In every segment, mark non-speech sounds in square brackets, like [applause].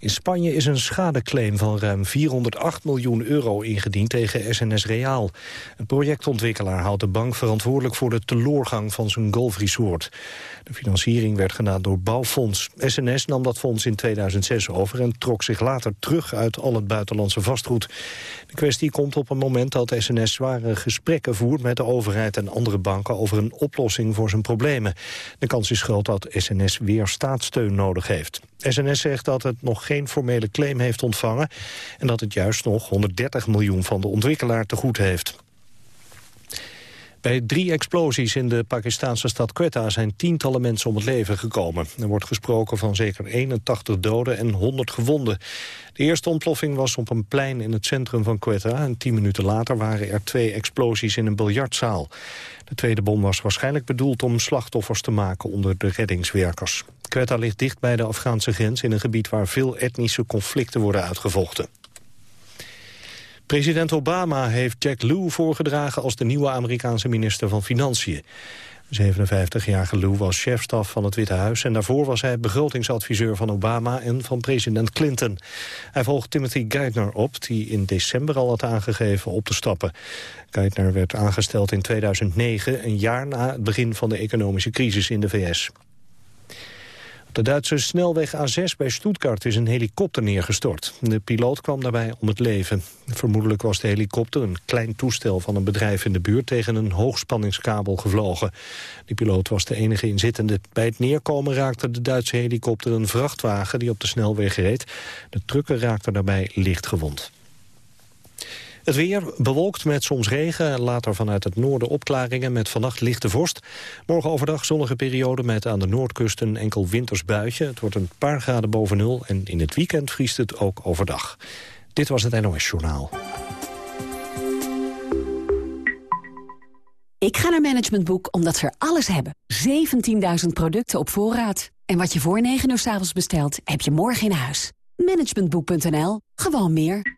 In Spanje is een schadeclaim van ruim 408 miljoen euro ingediend tegen SNS Reaal. Een projectontwikkelaar houdt de bank verantwoordelijk voor de teloorgang van zijn golfresort. De financiering werd gedaan door Bouwfonds. SNS nam dat fonds in 2006 over en trok zich later terug uit al het buitenlandse vastgoed. De kwestie komt op een moment dat SNS zware gesprekken voert met de overheid en andere banken over een oplossing voor zijn problemen. De kans is groot dat SNS weer staatssteun nodig heeft. SNS zegt dat het nog geen formele claim heeft ontvangen... en dat het juist nog 130 miljoen van de ontwikkelaar te goed heeft. Bij drie explosies in de Pakistanse stad Quetta zijn tientallen mensen om het leven gekomen. Er wordt gesproken van zeker 81 doden en 100 gewonden. De eerste ontploffing was op een plein in het centrum van Quetta... en tien minuten later waren er twee explosies in een biljartzaal. De tweede bom was waarschijnlijk bedoeld om slachtoffers te maken onder de reddingswerkers. Quetta ligt dicht bij de Afghaanse grens in een gebied waar veel etnische conflicten worden uitgevochten. President Obama heeft Jack Lew voorgedragen als de nieuwe Amerikaanse minister van Financiën. 57-jarige Lew was chefstaf van het Witte Huis... en daarvoor was hij begrotingsadviseur van Obama en van president Clinton. Hij volgt Timothy Geithner op, die in december al had aangegeven op te stappen. Geithner werd aangesteld in 2009, een jaar na het begin van de economische crisis in de VS. Op de Duitse snelweg A6 bij Stuttgart is een helikopter neergestort. De piloot kwam daarbij om het leven. Vermoedelijk was de helikopter, een klein toestel van een bedrijf in de buurt... tegen een hoogspanningskabel gevlogen. De piloot was de enige inzittende. Bij het neerkomen raakte de Duitse helikopter een vrachtwagen die op de snelweg reed. De trucker raakte daarbij licht gewond. Het weer bewolkt met soms regen, later vanuit het noorden opklaringen met vannacht lichte vorst. Morgen overdag zonnige periode met aan de noordkust een enkel wintersbuitje. Het wordt een paar graden boven nul en in het weekend vriest het ook overdag. Dit was het NOS Journaal. Ik ga naar Management Boek omdat ze alles hebben. 17.000 producten op voorraad. En wat je voor 9 uur s avonds bestelt, heb je morgen in huis. Managementboek.nl. Gewoon meer.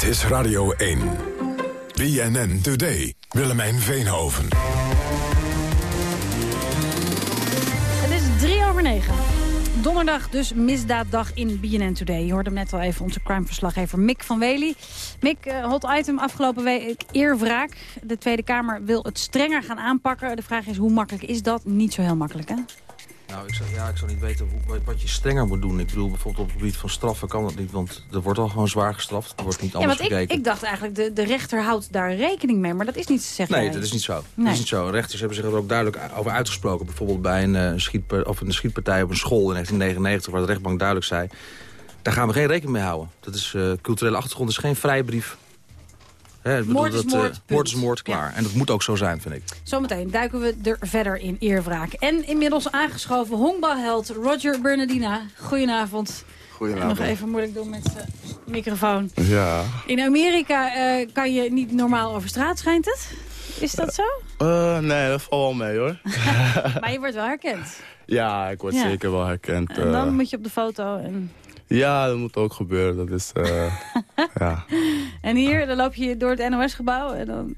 Dit is Radio 1. BNN Today. Willemijn Veenhoven. Het is drie over negen. Donderdag dus misdaaddag in BNN Today. Je hoorde net al even onze crimeverslaggever Mick van Wely. Mick, uh, hot item afgelopen week eerwraak. De Tweede Kamer wil het strenger gaan aanpakken. De vraag is hoe makkelijk is dat? Niet zo heel makkelijk, hè? Nou, ik zou, ja, ik zou niet weten hoe, wat je strenger moet doen. Ik bedoel, bijvoorbeeld op het gebied van straffen kan dat niet. Want er wordt al gewoon zwaar gestraft. Er wordt niet anders ja, want gekeken. Ik, ik dacht eigenlijk, de, de rechter houdt daar rekening mee. Maar dat is niet, zeg Nee, dat is niet zo. Dat is niet zo. Rechters hebben zich er ook duidelijk over uitgesproken. Bijvoorbeeld bij een, uh, of een schietpartij op een school in 1999... waar de rechtbank duidelijk zei... daar gaan we geen rekening mee houden. Dat is uh, culturele achtergrond, is geen vrijbrief He, moord is dat, moord, uh, moord is moord, klaar. Ja. En dat moet ook zo zijn, vind ik. Zometeen duiken we er verder in eerwraak. En inmiddels aangeschoven honkbalheld Roger Bernardina. Goedenavond. Goedenavond. Nog even moeilijk doen met zijn microfoon. Ja. In Amerika uh, kan je niet normaal over straat, schijnt het? Is dat zo? Uh, nee, dat valt wel mee hoor. [laughs] maar je wordt wel herkend. Ja, ik word ja. zeker wel herkend. En dan moet je op de foto en... Ja, dat moet ook gebeuren. Dat is, uh, [laughs] ja. En hier, dan loop je door het NOS-gebouw en dan...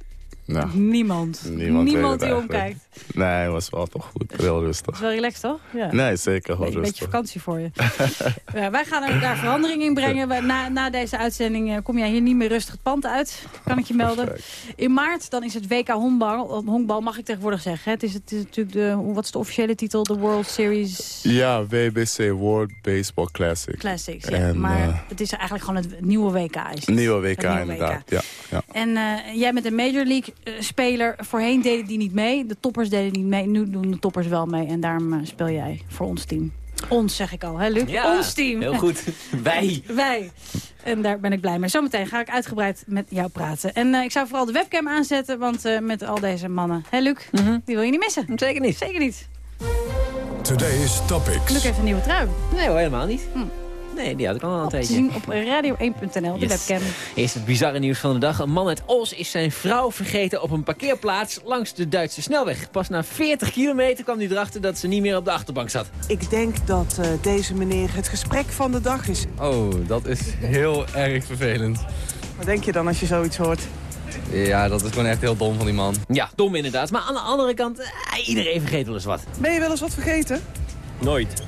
Nou, niemand. Niemand, niemand die omkijkt. Nee, was wel toch goed. Heel rustig. Het is wel relaxed, toch? Ja. Nee, zeker wel nee, rustig. Een beetje vakantie voor je. [laughs] ja, wij gaan er daar verandering in brengen. Na, na deze uitzending uh, kom jij hier niet meer rustig het pand uit. Kan ik je melden. In maart dan is het WK honkbal. Honkbal mag ik tegenwoordig zeggen. Het, is, het is natuurlijk de... Wat is de officiële titel? De World Series... Ja, WBC World Baseball Classic. Classics, ja. En, maar uh, het is eigenlijk gewoon het nieuwe WK. Is het? Nieuwe WK, Het nieuwe inderdaad. WK. Ja, ja. En uh, jij bent een Major League speler. Voorheen deden die niet mee. De toppers deden niet mee. Nu doen de toppers wel mee. En daarom uh, speel jij voor ons team. Ons zeg ik al, hè Luc? Ja, Ons team. Heel goed. [laughs] Wij. Wij. En daar ben ik blij mee. Zometeen ga ik uitgebreid met jou praten. En eh, ik zou vooral de webcam aanzetten, want eh, met al deze mannen... Hè Luc, die wil je niet missen. Zeker niet. Zeker niet. Today's Topics. Luc heeft een nieuwe trui. Nee hoor, helemaal niet. Nee, die had ik al een Op tijdje. zien op radio1.nl, de Yes. webcam. Eerst het bizarre nieuws van de dag. Een man uit Os is zijn vrouw vergeten op een parkeerplaats langs de Duitse snelweg. Pas na 40 kilometer kwam hij erachter dat ze niet meer op de achterbank zat. Ik denk dat eh, deze meneer het gesprek van de dag is. Oh, dat is heel erg vervelend. Wat denk je dan als je zoiets hoort? Ja, dat is gewoon echt heel dom van die man. Ja, dom inderdaad. Maar aan de andere kant, eh, iedereen vergeet wel eens wat. Ben je wel eens wat vergeten? Nooit.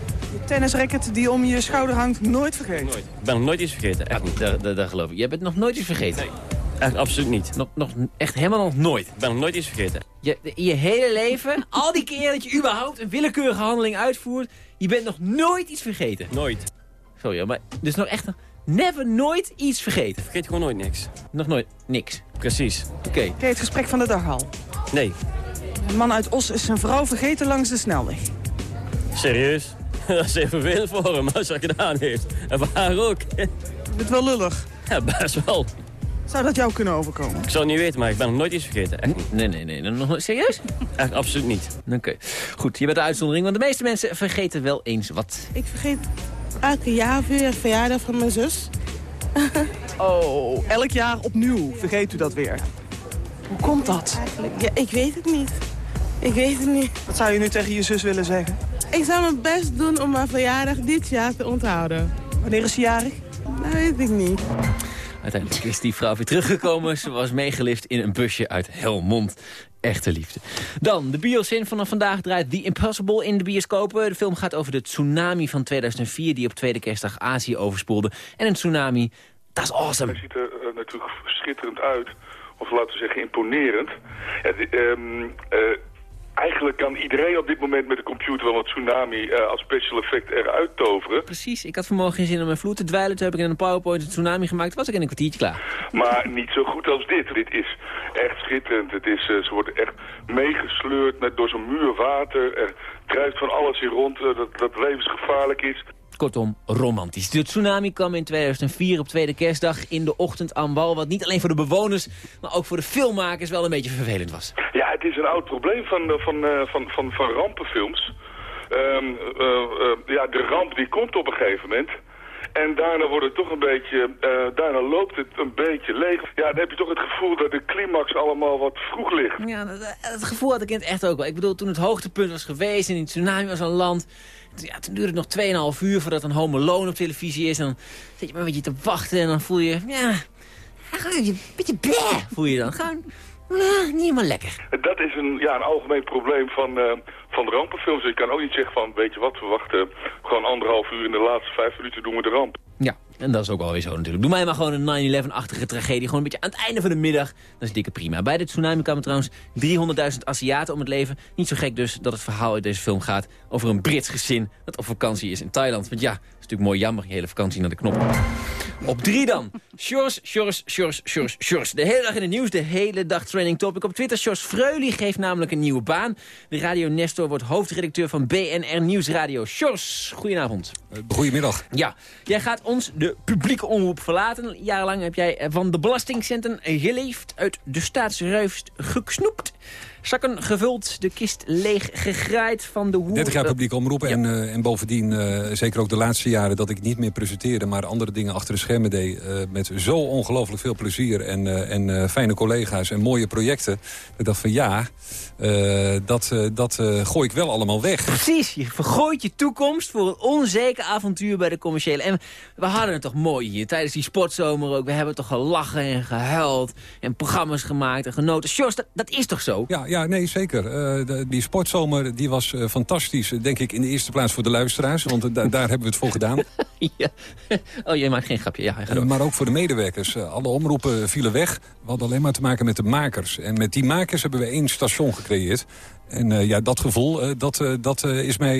Tennisracket die om je schouder hangt, nooit vergeten. Nooit. Ik ben nog nooit iets vergeten. Echt niet. Dat, dat, dat geloof ik. Je bent nog nooit iets vergeten. Echt absoluut niet. Nog, nog echt helemaal nog nooit. Ik ben nog nooit iets vergeten. Je, in je hele leven, [laughs] al die keer dat je überhaupt een willekeurige handeling uitvoert... je bent nog nooit iets vergeten. Nooit. Sorry, maar dus nog echt never nooit iets vergeten. Vergeet gewoon nooit niks. Nog nooit niks. Precies. Oké. Ken je het gesprek van de dag al? Nee. Een man uit Os is zijn vrouw vergeten langs de snelweg. Serieus? [laughs] Dat is even vervelend voor hem als hij gedaan heeft. En voor haar ook. Is het wel lullig? Ja, best wel. Zou dat jou kunnen overkomen? Ik zou het niet weten, maar ik ben nog nooit iets vergeten. Echt niet. Nee, nee, nee. Nog, serieus? Echt absoluut niet. Oké. Goed, je bent de uitzondering, want de meeste mensen vergeten wel eens wat. Ik vergeet elke jaar weer verjaardag van mijn zus. [laughs] Oh, elk jaar opnieuw vergeet u dat weer. Hoe komt dat? Eigenlijk, ja, ik weet het niet. Ik weet het niet. Wat zou je nu tegen je zus willen zeggen? Ik zou mijn best doen om mijn verjaardag dit jaar te onthouden. Wanneer is ze jarig? Dat weet ik niet. Uiteindelijk is die vrouw weer teruggekomen. Ze was meegelift in een busje uit Helmond. Echte liefde. Dan, de biosyn van vandaag draait The Impossible in de bioscopen. De film gaat over de tsunami van 2004... die op tweede kerstdag Azië overspoelde. En een tsunami, dat is awesome. Het ziet er eh, natuurlijk schitterend uit. Of laten we zeggen imponerend. Ja, ehm, eh, eigenlijk kan iedereen op dit moment met de computer wel een tsunami eh, als special effect eruit toveren. Precies, ik had vanmorgen geen zin om mijn vloer te dweilen. Toen heb ik in een PowerPoint een tsunami gemaakt. Was ik in een kwartiertje klaar. Maar niet zo goed als dit. Dit is echt schitterend. Het is, eh, ze worden echt meegesleurd met, door zo'n muur water. Er drijft van alles in rond eh, dat, dat levensgevaarlijk is. Kortom, romantisch. De tsunami kwam in 2004 op tweede kerstdag in de ochtend aan wal. Wat niet alleen voor de bewoners, maar ook voor de filmmakers wel een beetje vervelend was. Ja, is een oud probleem van, eh, van, eh, van, van, van rampenfilms. Ehm, eh, ja, de ramp die komt op een gegeven moment. En daarna wordt het toch een beetje, daarna loopt het een beetje leeg. Ja, dan heb je toch het gevoel dat de climax allemaal wat vroeg ligt. Ja, dat, gevoel had ik in het echt ook wel. Ik bedoel, toen het hoogtepunt was geweest en die tsunami was een land... Ja, toen duurde het nog 2,5 uur voordat een home alone op televisie is. En dan zit je maar een beetje te wachten en dan voel je... Ja, een beetje bleh voel je dan. Gewoon eh, niet helemaal lekker. Dat is een, ja, een algemeen probleem van, eh, van de rampenfilms. Je kan ook niet zeggen van, weet je wat, we wachten gewoon anderhalf uur in de laatste vijf minuten doen we de ramp. Ja, en dat is ook wel weer zo natuurlijk. Doe mij maar gewoon een 9-11-achtige tragedie. Gewoon een beetje aan het einde van de middag. Dat is dikke prima. Bij de tsunami kwamen trouwens 300.000 Aziaten om het leven. Niet zo gek dus dat het verhaal uit deze film gaat over een Brits gezin dat op vakantie is in Thailand. Want ja, natuurlijk mooi jammer, je hele vakantie naar de knop. Op drie dan. Sjors, Sjors, Sjors, Sjors, Sjors. De hele dag in het nieuws, de hele dag training topic. Op Twitter, Sjors Freulie geeft namelijk een nieuwe baan. De Radio Nestor wordt hoofdredacteur van BNR Nieuwsradio. Sjors, goedenavond. Goedemiddag. Ja, jij gaat ons de publieke omroep verlaten. Jarenlang heb jij van de belastingcenten geleefd, uit de staatsruist gesnoept. Zakken gevuld, de kist leeg gegraaid van de hoer... 30 jaar publieke omroep en, eh, en bovendien eh, zeker ook de laatste jaren dat ik niet meer presenteerde... maar andere dingen achter de schermen deed eh, met zo ongelooflijk veel plezier... en, en fijne collega's en mooie projecten. Ik dacht van ja, dat, dat gooi ik wel allemaal weg. Precies, je vergooit je toekomst voor een onzeker avontuur bij de commerciële. En we hadden het toch mooi hier, tijdens die sportzomer ook. We hebben toch gelachen en gehuild en programma's gemaakt en genoten. Sjors, dat, dat is toch zo? Ja, ja nee, zeker. Eh, de- die sportzomer die was eh, fantastisch, eh, denk ik, in de eerste plaats voor de luisteraars. Want da- daar hebben we het voor gedaan. [laughs] ja. [laughs] Oh, jij maakt geen grapje. Ja, ga maar ook voor de medewerkers. Alle omroepen vielen weg. We hadden alleen maar te maken met de makers. En met die makers hebben we één station gecreëerd. En eh, ja, dat gevoel, eh, dat, eh, dat is mij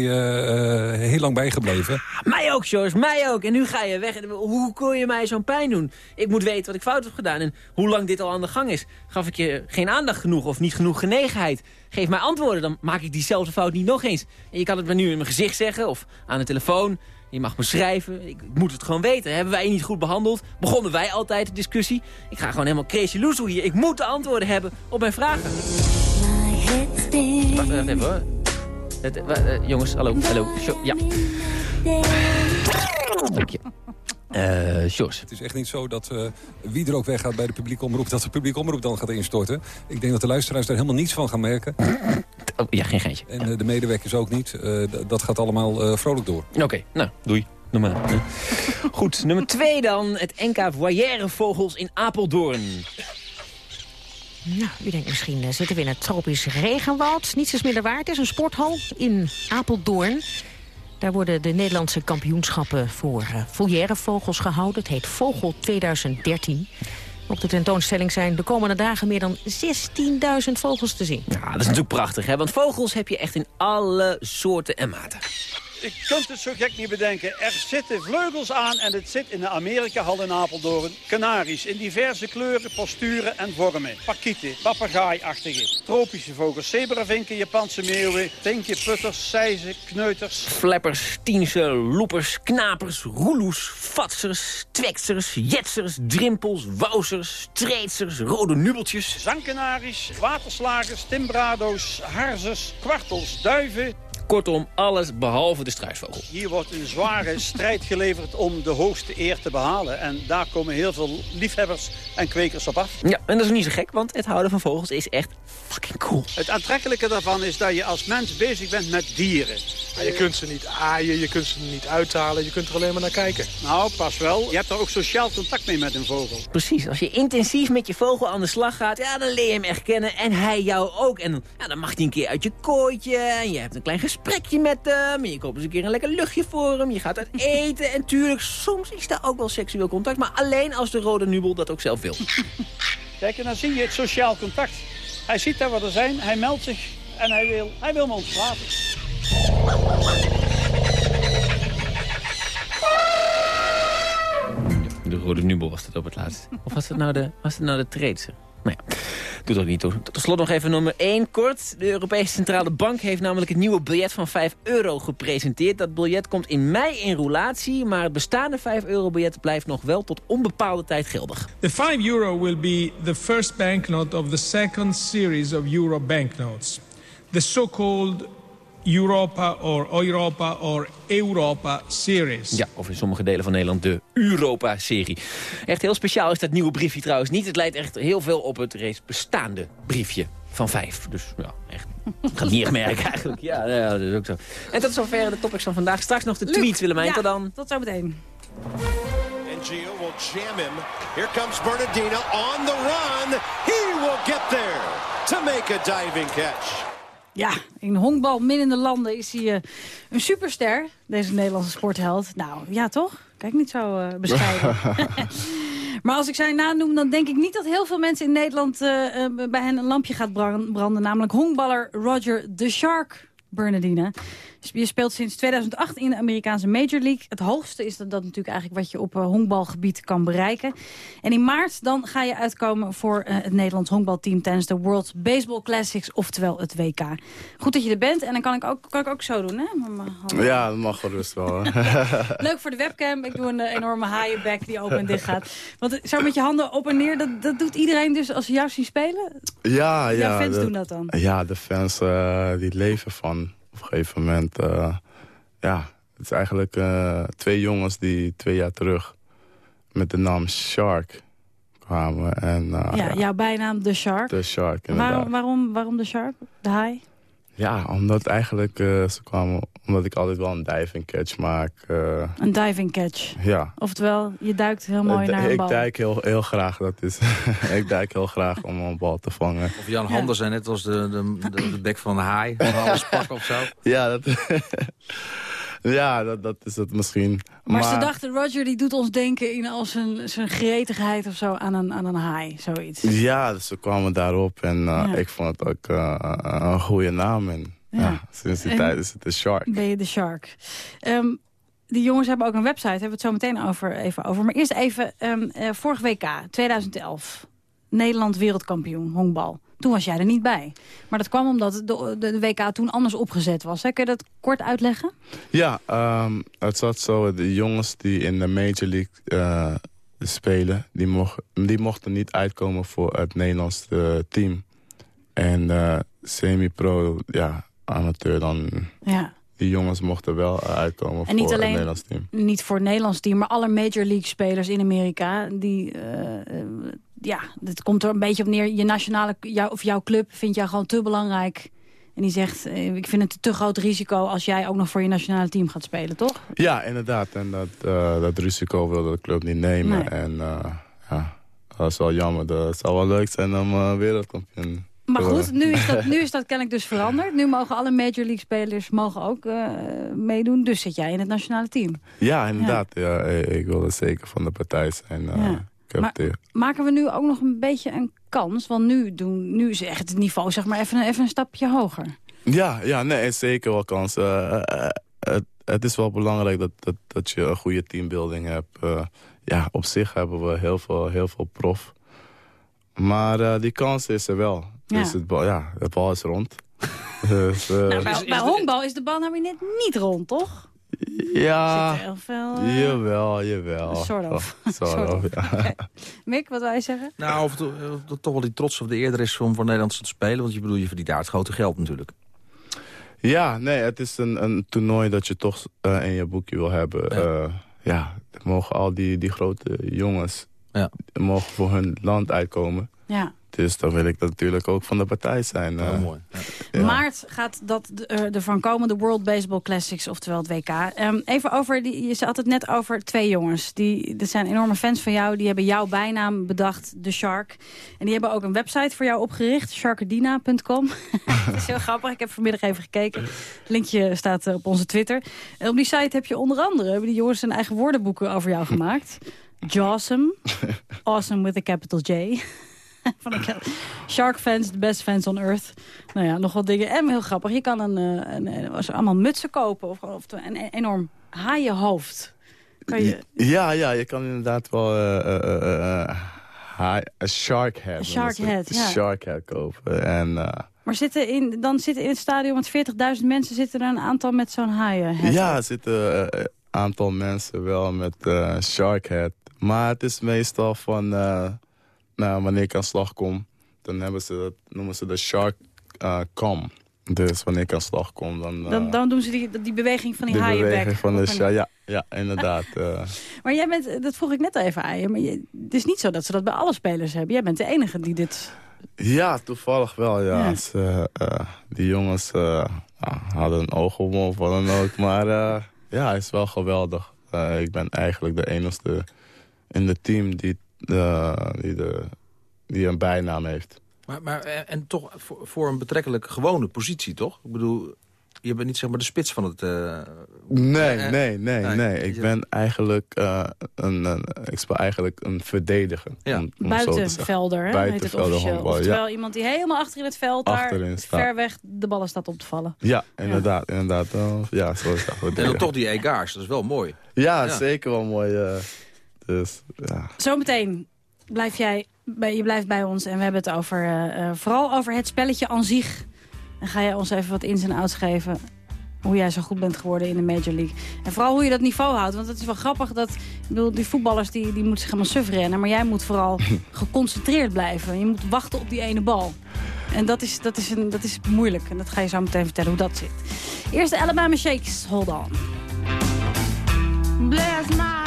heel lang bijgebleven. Mij ook, George, mij ook. En nu ga je weg. Hoe kon je mij zo'n pijn doen? Ik moet weten wat ik fout heb gedaan en hoe lang dit al aan de gang is. Gaf ik je geen aandacht genoeg of niet genoeg genegenheid? Geef mij antwoorden, dan maak ik diezelfde fout niet nog eens. En je kan het me nu in mijn gezicht zeggen of aan de telefoon. Je mag me schrijven. Ik moet het gewoon weten. Hebben wij je niet goed behandeld? Begonnen wij altijd de discussie? Ik ga gewoon helemaal crazy loezoe hier. Ik moet de antwoorden hebben op mijn vragen. Wacht, even hoor. Het, eh, jongens, hallo, hallo. Sjo- ja. Dank je. Eh, Sjors. Het is echt niet zo dat eh, wie er ook weggaat bij de publieke omroep... dat de publieke omroep dan gaat instorten. Ik denk dat de luisteraars daar helemaal niets van gaan merken. Oh, ja, geen geintje. En de medewerkers ook niet. Dat gaat allemaal vrolijk door. Oké, nou, doei. Nummer. Goed, nummer twee dan. Het NK Voyeurvogels in Apeldoorn. Nou, u denkt misschien eh, zitten we in het tropisch regenwoud. Niets is minder waard. Het is een sporthal in Apeldoorn. Daar worden de Nederlandse kampioenschappen voor uh, vogels gehouden. Het heet Vogel 2013. Op de tentoonstelling zijn de komende dagen meer dan 16.000 vogels te zien. Ja, dat is natuurlijk prachtig, hè? Want vogels heb je echt in alle soorten en maten. Je kunt het zo gek niet bedenken. Er zitten vleugels aan en het zit in de Amerika-hal in Apeldoorn. Kanaries in diverse kleuren, posturen en vormen. Pakieten, papegaaiachtige, tropische vogels, zebravinken, Japanse meeuwen, vinkje, putters, seizen, kneuters. Flappers, tiensen, loepers, knapers, roeloes, fatsers, tweksers, jetsers, drimpels, wousers, streetsers, rode nubeltjes. Zangkanaries, waterslagers, timbrado's, harzers, kwartels, duiven. Kortom, alles behalve de struisvogel. Hier wordt een zware strijd geleverd om de hoogste eer te behalen. En daar komen heel veel liefhebbers en kwekers op af. Ja, en dat is niet zo gek, want het houden van vogels is echt fucking cool. Het aantrekkelijke daarvan is dat je als mens bezig bent met dieren. Je kunt ze niet aaien, je kunt ze niet uithalen, je kunt er alleen maar naar kijken. Nou, pas wel. Je hebt er ook sociaal contact mee met een vogel. Precies, als je intensief met je vogel aan de slag gaat, ja, dan leer je hem echt kennen. En hij jou ook. En ja, dan mag hij een keer uit je kooitje. En je hebt een klein gesprekje met hem. Je koopt eens een keer een lekker luchtje voor hem. Je gaat uit [laughs] eten. En tuurlijk, soms is daar ook wel seksueel contact. Maar alleen als de rode nubel dat ook zelf wil. [laughs] Kijk, en dan zie je het sociaal contact. Hij ziet daar wat er zijn, hij meldt zich en hij wil, hij wil me ons praten. De rode nubel was dat op het laatst. Of was het nou de, was het nou de treedse? Nou ja, doet niet. Tot slot nog even nummer 1 kort. De Europese Centrale Bank heeft namelijk het nieuwe biljet van 5 euro gepresenteerd. Dat biljet komt in mei in roulatie, maar het bestaande 5 euro biljet blijft nog wel tot onbepaalde tijd geldig. The 5 euro will be the first banknote of the second series of euro banknotes. The so-called Europa or Europa or Europa series. Ja, of in sommige delen van Nederland de Europa-serie. Echt heel speciaal is dat nieuwe briefje trouwens niet. Het lijkt echt heel veel op het reeds bestaande briefje van vijf. Dus ja, echt. Het gaat niet echt merken [laughs] eigenlijk. Ja, ja, dat is ook zo. En tot zover de topics van vandaag. Straks nog de Luc, tweets, Willemijn. ja, Tot dan. Tot zometeen. And Gio will jam him. Here comes Bernardino on the run. He will get there to make a diving catch. Ja, in honkbal minnende landen is hij eh, een superster, deze Nederlandse sportheld. Nou, ja toch? Kijk niet zo eh, bescheiden. [laughs] maar als ik zijn naam noem, dan denk ik niet dat heel veel mensen in Nederland eh, bij hen een lampje gaat bran- branden. Namelijk honkballer Roger the Shark Bernardine. Je speelt sinds 2008 in de Amerikaanse Major League. Het hoogste is dat, dat natuurlijk eigenlijk wat je op uh, honkbalgebied kan bereiken. En in maart dan ga je uitkomen voor uh, het Nederlands honkbalteam tijdens de World Baseball Classics, oftewel het WK. Goed dat je er bent en dan kan ik ook, kan ik ook zo doen, hè? Ja, dat mag wel. hoor. [laughs] [laughs] Leuk voor de webcam. Ik doe een uh, enorme haaienbek die open en dicht gaat. Want zo met je handen op en neer, dat, dat doet iedereen dus als ze jou zien spelen? ja, ja. Jouw fans de- doen dat dan? Ja, de fans eh, die leven van. Op een gegeven moment, eh, ja, het is eigenlijk eh, twee jongens die twee jaar terug met de naam Shark kwamen. En, eh, ja, jouw bijnaam The Shark. De Shark, inderdaad. Waarom, waarom, waarom The Shark? De haai? Ja, omdat eigenlijk eh, ze kwamen, omdat ik altijd wel een diving catch maak. eh, Een diving catch. ja. Oftewel, je duikt heel mooi ik, naar een ik bal. duik heel, heel graag, dat is. [laughs] ik duik heel graag om een bal te vangen. Of Jan handen zijn net als de, de, de, de bek van een haai. Van alles [laughs] pakken of zo. Ja, dat, [laughs] Ja, dat, dat is het misschien. Maar, ze dachten, Roger die doet ons denken in al zijn, zijn gretigheid of zo aan een, aan een haai, zoiets. Ja, dus ze kwamen daarop en uh, Ja. ik vond het ook uh, een goede naam. En, Ja. ja. sinds die En- tijd is het de Shark. Ben je de Shark. Ehm, die jongens hebben ook een website, hebben we het zo meteen over, even over. Maar eerst even, ehm eh, vorig WK, 2011. Nederland wereldkampioen, honkbal. Toen was jij er niet bij. Maar dat kwam omdat de, de, de WK toen anders opgezet was. Hè? Kun je dat kort uitleggen? Ja, ehm, het zat zo. De jongens die in de Major League eh, spelen... Die, mocht, die mochten niet uitkomen voor het Nederlands eh, team. En eh, semi-pro, ja, amateur dan... Ja. Die jongens mochten wel uitkomen En niet voor het Nederlands team. niet voor het Nederlands team, maar alle Major League spelers in Amerika. Die, ja, het komt er een beetje op neer. Je nationale, jou, of jouw club vindt jou gewoon te belangrijk. En die zegt, eh, ik vind het een te groot risico als jij ook nog voor je nationale team gaat spelen, toch? Ja, inderdaad. En dat, eh, dat risico wilde de club niet nemen. Nee. En eh, ja, dat is wel jammer. Dat zou wel leuk zijn om eh, wereldkampioen Maar goed, nu is, dat, [laughs] nu is dat kennelijk dus veranderd. Nu mogen alle Major League spelers mogen ook meedoen. Dus zit jij in het nationale team. Ja, inderdaad. Ja. ik- ik wilde zeker van de partij zijn. Ja. Heb Maar- het, Maken we nu ook nog een beetje een kans? Want nu, doen, nu is echt het niveau zeg maar even, even een stapje hoger. Ja, ja nee, er zeker wel kans. Eh, eh, het, het is wel belangrijk dat, dat, dat je een goede teambuilding hebt. Eh, ja, op zich hebben we heel veel, heel veel prof. Maar eh, die kans is er wel. Ja. Dus het, bal- ja, het bal is rond. [laughs] dus, eh, Nou, bij, bij honkbal is de bal nou weer net niet rond, toch? Ja, Zit er heel veel... eh, jawel, jawel. Sort of. Oh, sort [laughs] Sort of, of. ja. [laughs] Oké. Mick, wat wij zeggen? Nou, of eh, het toch wel die trots of de eerder is om voor Nederland te spelen. Want je bedoel, je verdient daar het grote geld natuurlijk. Ja, nee, het is een, een toernooi dat je toch eh, in je boekje wil hebben. Ja, ja er mogen al die, die grote jongens mogen voor hun land uitkomen. Ja. Dus dan wil ik natuurlijk ook van de partij zijn. eh. mooi. Maart gaat dat de, eh, de van komende World Baseball Classics, oftewel het WK. Ehm, even over, die, je had het net over twee jongens. Die, dat zijn enorme fans van jou. Die hebben jouw bijnaam bedacht, The Shark. En die hebben ook een website voor jou opgericht, sharkadina.com. dat [laughs] is heel grappig, ik heb vanmiddag even gekeken. Het linkje staat eh, op onze Twitter. En op die site heb je onder andere, hebben die jongens hun eigen woordenboeken over jou gemaakt. [laughs] Jawsome, awesome with a capital J. Van de Shark fans, the best fans on earth. Nou ja, nog wat dingen. En heel grappig, je kan een, eh, een, een, was allemaal mutsen kopen. Of, of een, een enorm haaienhoofd. Kan je, Ja, ja, je kan inderdaad wel eh, eh, eh, eh, een shark head. Een shark head, ja. Shark head kopen. En eh, maar zitten in, dan zitten in het stadion met 40.000 mensen... zitten er een aantal met zo'n haaienhead. ja, er zitten een aantal mensen wel met eh shark head. Maar het is meestal van, eh, nou, wanneer ik aan slag kom, dan hebben ze dat, noemen ze de shark com. Dus wanneer ik aan slag kom, dan... eh, Dan, dan doen ze die, die beweging van die de haaienbek. beweging van de shark, ja, ja, inderdaad. [laughs] eh. Maar jij bent, dat vroeg ik net even aan je... maar je, het is niet zo dat ze dat bij alle spelers hebben. Jij bent de enige die dit... Ja, toevallig wel, ja. Ja. Ze, die jongens ja, hadden een oog op me of wat dan ook. [laughs] Maar ja, hij is wel geweldig. Ik ben eigenlijk de enige in het team die, die, de, die een bijnaam heeft. Maar, maar en, en toch voor, voor een betrekkelijk gewone positie, toch? Ik bedoel, je bent niet zeg maar de spits van het... eh, Nee, eh, nee, nee, nee. Ik ben eigenlijk, eh, een, een, ik speel eigenlijk een verdediger. Ja. om- om. Buitenvelder, hè, heet het Buitenvelder officieel. honkbal, Oftewel ja. iemand die helemaal achter in het veld... daar staat. ver weg de ballen staat op te vallen. Ja, inderdaad. inderdaad. Eh, ja, zo is dat. En dan toch die egaars, dat is wel mooi. Ja, Ja. zeker wel mooi. Dus, ja. Zometeen blijf jij bij, je blijft bij ons en we hebben het over, eh, eh, vooral over het spelletje aan zich. En ga jij ons even wat ins en outs geven hoe jij zo goed bent geworden in de Major League. En vooral hoe je dat niveau houdt. Want het is wel grappig dat, ik bedoel, die voetballers die, die moeten zich helemaal suf rennen. Maar jij moet vooral [laughs] geconcentreerd blijven. Je moet wachten op die ene bal. En dat is, dat, is een, dat is moeilijk. En dat ga je zo meteen vertellen hoe dat zit. Eerst de Alabama Shakes. Hold on. Bless my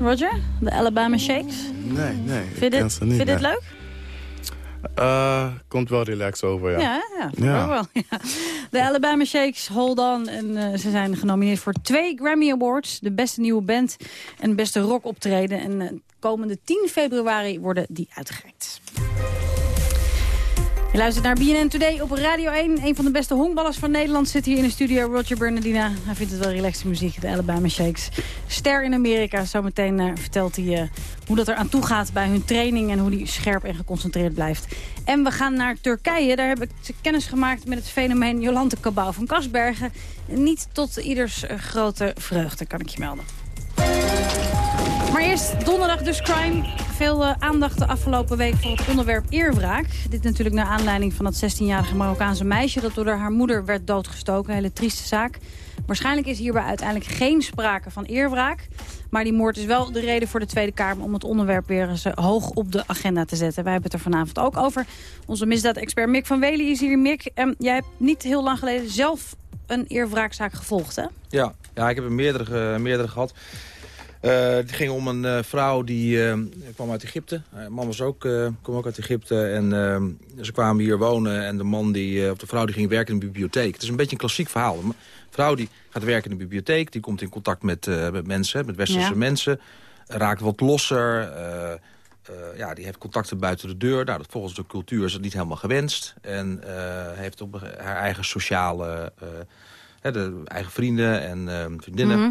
Roger? De Alabama Shakes? Nee, nee. Vind je dit, vind dit leuk? Eh, komt wel relaxed over, ja. Ja, ja, Ja. wel. [laughs] Ja. De Alabama Shakes, Hold On. En eh, ze zijn genomineerd voor twee Grammy Awards. De beste nieuwe band en beste rock optreden. En eh, komende 10 februari worden die uitgereikt. Je luistert naar BNN Today op Radio 1. Een van de beste honkballers van Nederland zit hier in de studio. Roger Bernardina. Hij vindt het wel relaxte muziek, de Alabama Shakes. Ster in Amerika. Zometeen eh, vertelt hij eh, hoe dat er aan toe gaat bij hun training... en hoe hij scherp en geconcentreerd blijft. En we gaan naar Turkije. Daar heb ik kennis gemaakt met het fenomeen Jolante Cabau van Kasbergen. Niet tot ieders eh, grote vreugde, kan ik je melden. Maar eerst donderdag dus crime. Veel eh, aandacht de afgelopen week voor het onderwerp eerwraak. Dit natuurlijk naar aanleiding van het 16-jarige Marokkaanse meisje... dat door haar moeder werd doodgestoken. Hele trieste zaak. Waarschijnlijk is hierbij uiteindelijk geen sprake van eerwraak. Maar die moord is wel de reden voor de Tweede Kamer... om het onderwerp weer eens eh, hoog op de agenda te zetten. Wij hebben het er vanavond ook over. Onze misdaadexpert Mick van Wely is hier. Mick, ehm, jij hebt niet heel lang geleden zelf een eerwraakzaak gevolgd, hè? Ja, ja ik heb er meerdere, ge- meerdere gehad. Eh, het ging om een eh, vrouw die eh, kwam uit Egypte. Haar man was ook, kwam ook uit Egypte. En ze kwamen hier wonen. En de man die, of de vrouw die ging werken in de bibliotheek. Het is een beetje een klassiek verhaal. Een vrouw die gaat werken in de bibliotheek. Die komt in contact met, met mensen, met westerse Ja. mensen. Raakt wat losser. ja, die heeft contacten buiten de deur. Nou, dat, volgens de cultuur is dat niet helemaal gewenst. En heeft op haar eigen sociale... hè, de eigen vrienden en vriendinnen. Mhm.